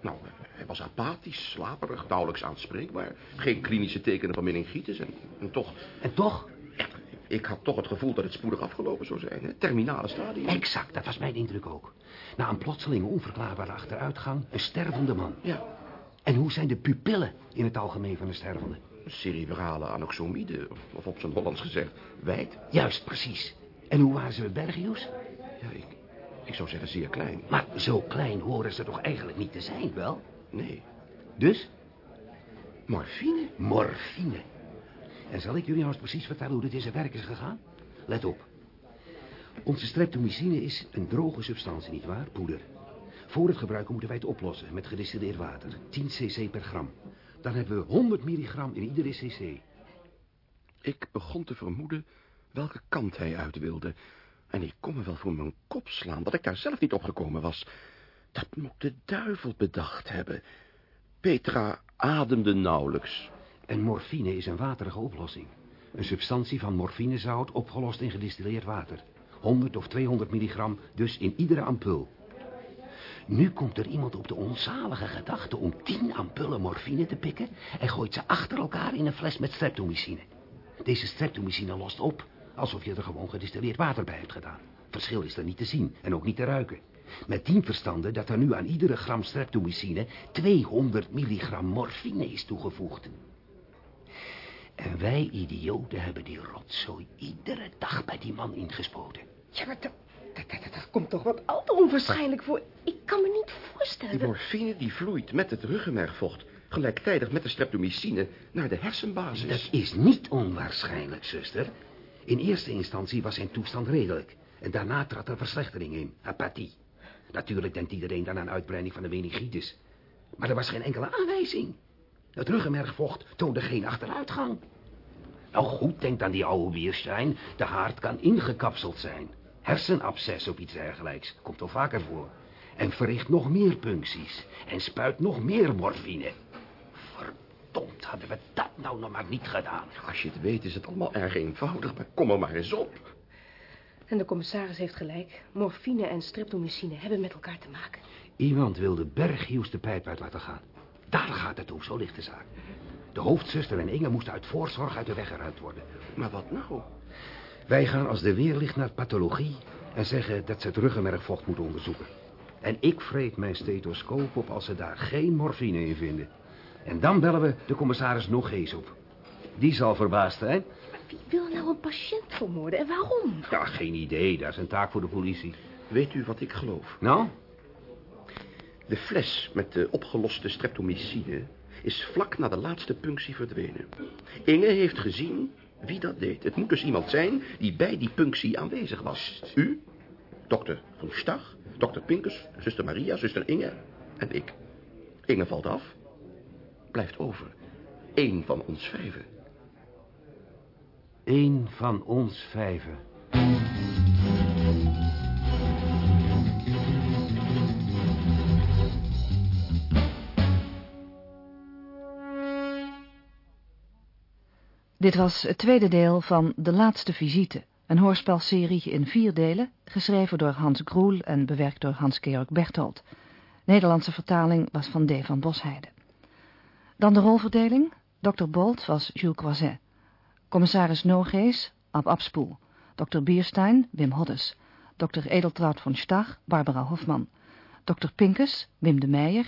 S2: Nou, hij was apathisch, slaperig, nauwelijks aanspreekbaar. Geen klinische tekenen van meningitis en, en toch...
S5: En toch?
S2: Ja, ik had toch het gevoel dat het spoedig afgelopen zou zijn, hè? Terminale stadium.
S5: Exact, dat was mijn indruk ook. Na een plotselinge onverklaarbare achteruitgang, een stervende man.
S2: Ja.
S5: En hoe zijn de pupillen in het algemeen van de stervende?
S2: Cerebrale anoxomide, of op zijn Hollands gezegd, wijd.
S5: Juist, precies. En hoe waren ze Bergius?
S2: Ja, ik, ik zou zeggen zeer klein.
S5: Maar zo klein horen ze toch eigenlijk niet te zijn, wel?
S2: Nee.
S5: Dus?
S2: Morfine?
S5: Morfine. En zal ik jullie nou eens precies vertellen hoe dit in zijn werk is gegaan? Let op. Onze streptomycine is een droge substantie, nietwaar? Poeder. Voor het gebruiken moeten wij het oplossen met gedistilleerd water. 10 cc per gram. Dan hebben we 100 milligram in iedere cc.
S2: Ik begon te vermoeden welke kant hij uit wilde. En ik kon me wel voor mijn kop slaan dat ik daar zelf niet op gekomen was. Dat moet de duivel bedacht hebben. Petra ademde nauwelijks.
S5: En morfine is een waterige oplossing. Een substantie van morfinezout opgelost in gedistilleerd water. 100 of 200 milligram, dus in iedere ampul. Nu komt er iemand op de onzalige gedachte om 10 ampullen morfine te pikken... en gooit ze achter elkaar in een fles met streptomycine. Deze streptomycine lost op, alsof je er gewoon gedistilleerd water bij hebt gedaan. Verschil is er niet te zien en ook niet te ruiken. Met tien verstande dat er nu aan iedere gram streptomycine 200 milligram morfine is toegevoegd. En wij idioten hebben die rotzooi iedere dag bij die man ingespoten.
S3: Ja, maar dat, dat, dat, dat komt toch wat al te onwaarschijnlijk voor. Ik kan me niet voorstellen.
S2: Die morfine die vloeit met het ruggenmergvocht... gelijktijdig met de streptomycine naar de hersenbasis.
S5: Dat is niet onwaarschijnlijk, zuster. In eerste instantie was zijn toestand redelijk. En daarna trad er verslechtering in, apathie. Natuurlijk denkt iedereen dan aan uitbreiding van de meningitis. Maar er was geen enkele aanwijzing. Het ruggenmergvocht toonde geen achteruitgang. Nou goed, denk aan die oude Weerstein. De haard kan ingekapseld zijn. Hersenabsces of iets dergelijks. Komt al vaker voor. En verricht nog meer puncties. En spuit nog meer morfine. Verdomd, hadden we dat nou nog maar niet gedaan.
S2: Als je het weet is het allemaal erg eenvoudig, maar kom er maar eens op.
S3: En de commissaris heeft gelijk. Morfine en streptomycine hebben met elkaar te maken.
S5: Iemand wilde berghieuws de pijp uit laten gaan. Daar gaat het om, zo ligt de zaak. De hoofdzuster en Inge moesten uit voorzorg uit de weg geruimd worden.
S2: Maar wat nou?
S5: Wij gaan als de weer ligt naar pathologie... en zeggen dat ze het ruggenmergvocht moeten onderzoeken. En ik vreet mijn stethoscoop op als ze daar geen morfine in vinden. En dan bellen we de commissaris nog eens op. Die zal verbaasd zijn.
S3: Wie wil nou een patiënt vermoorden en waarom?
S5: Ja, geen idee. Dat is een taak voor de politie.
S2: Weet u wat ik geloof?
S5: Nou?
S2: De fles met de opgeloste streptomycine is vlak na de laatste punctie verdwenen. Inge heeft gezien wie dat deed. Het moet dus iemand zijn die bij die punctie aanwezig was. U, dokter Van Stag, dokter Pinkers, zuster Maria, zuster Inge en ik. Inge valt af. Blijft over. Eén van ons vijven.
S5: Eén van ons vijven.
S11: Dit was het tweede deel van De Laatste Visite, een hoorspelserie in vier delen, geschreven door Hans Groel en bewerkt door Hans-Georg Berthold. Nederlandse vertaling was van D. van Bosheide. Dan de rolverdeling. Dr. Bolt was Jules Croiset. Commissaris Nogees, Ab Abspoel. Dr. Bierstein, Wim Hoddes. Dr. Edeltraut von Stach, Barbara Hofman. Dr. Pinkes, Wim de Meijer.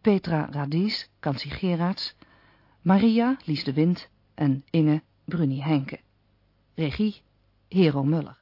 S11: Petra Radies, Kansie Gerards. Maria, Lies de Wind en Inge Bruni Henke. Regie, Hero Muller.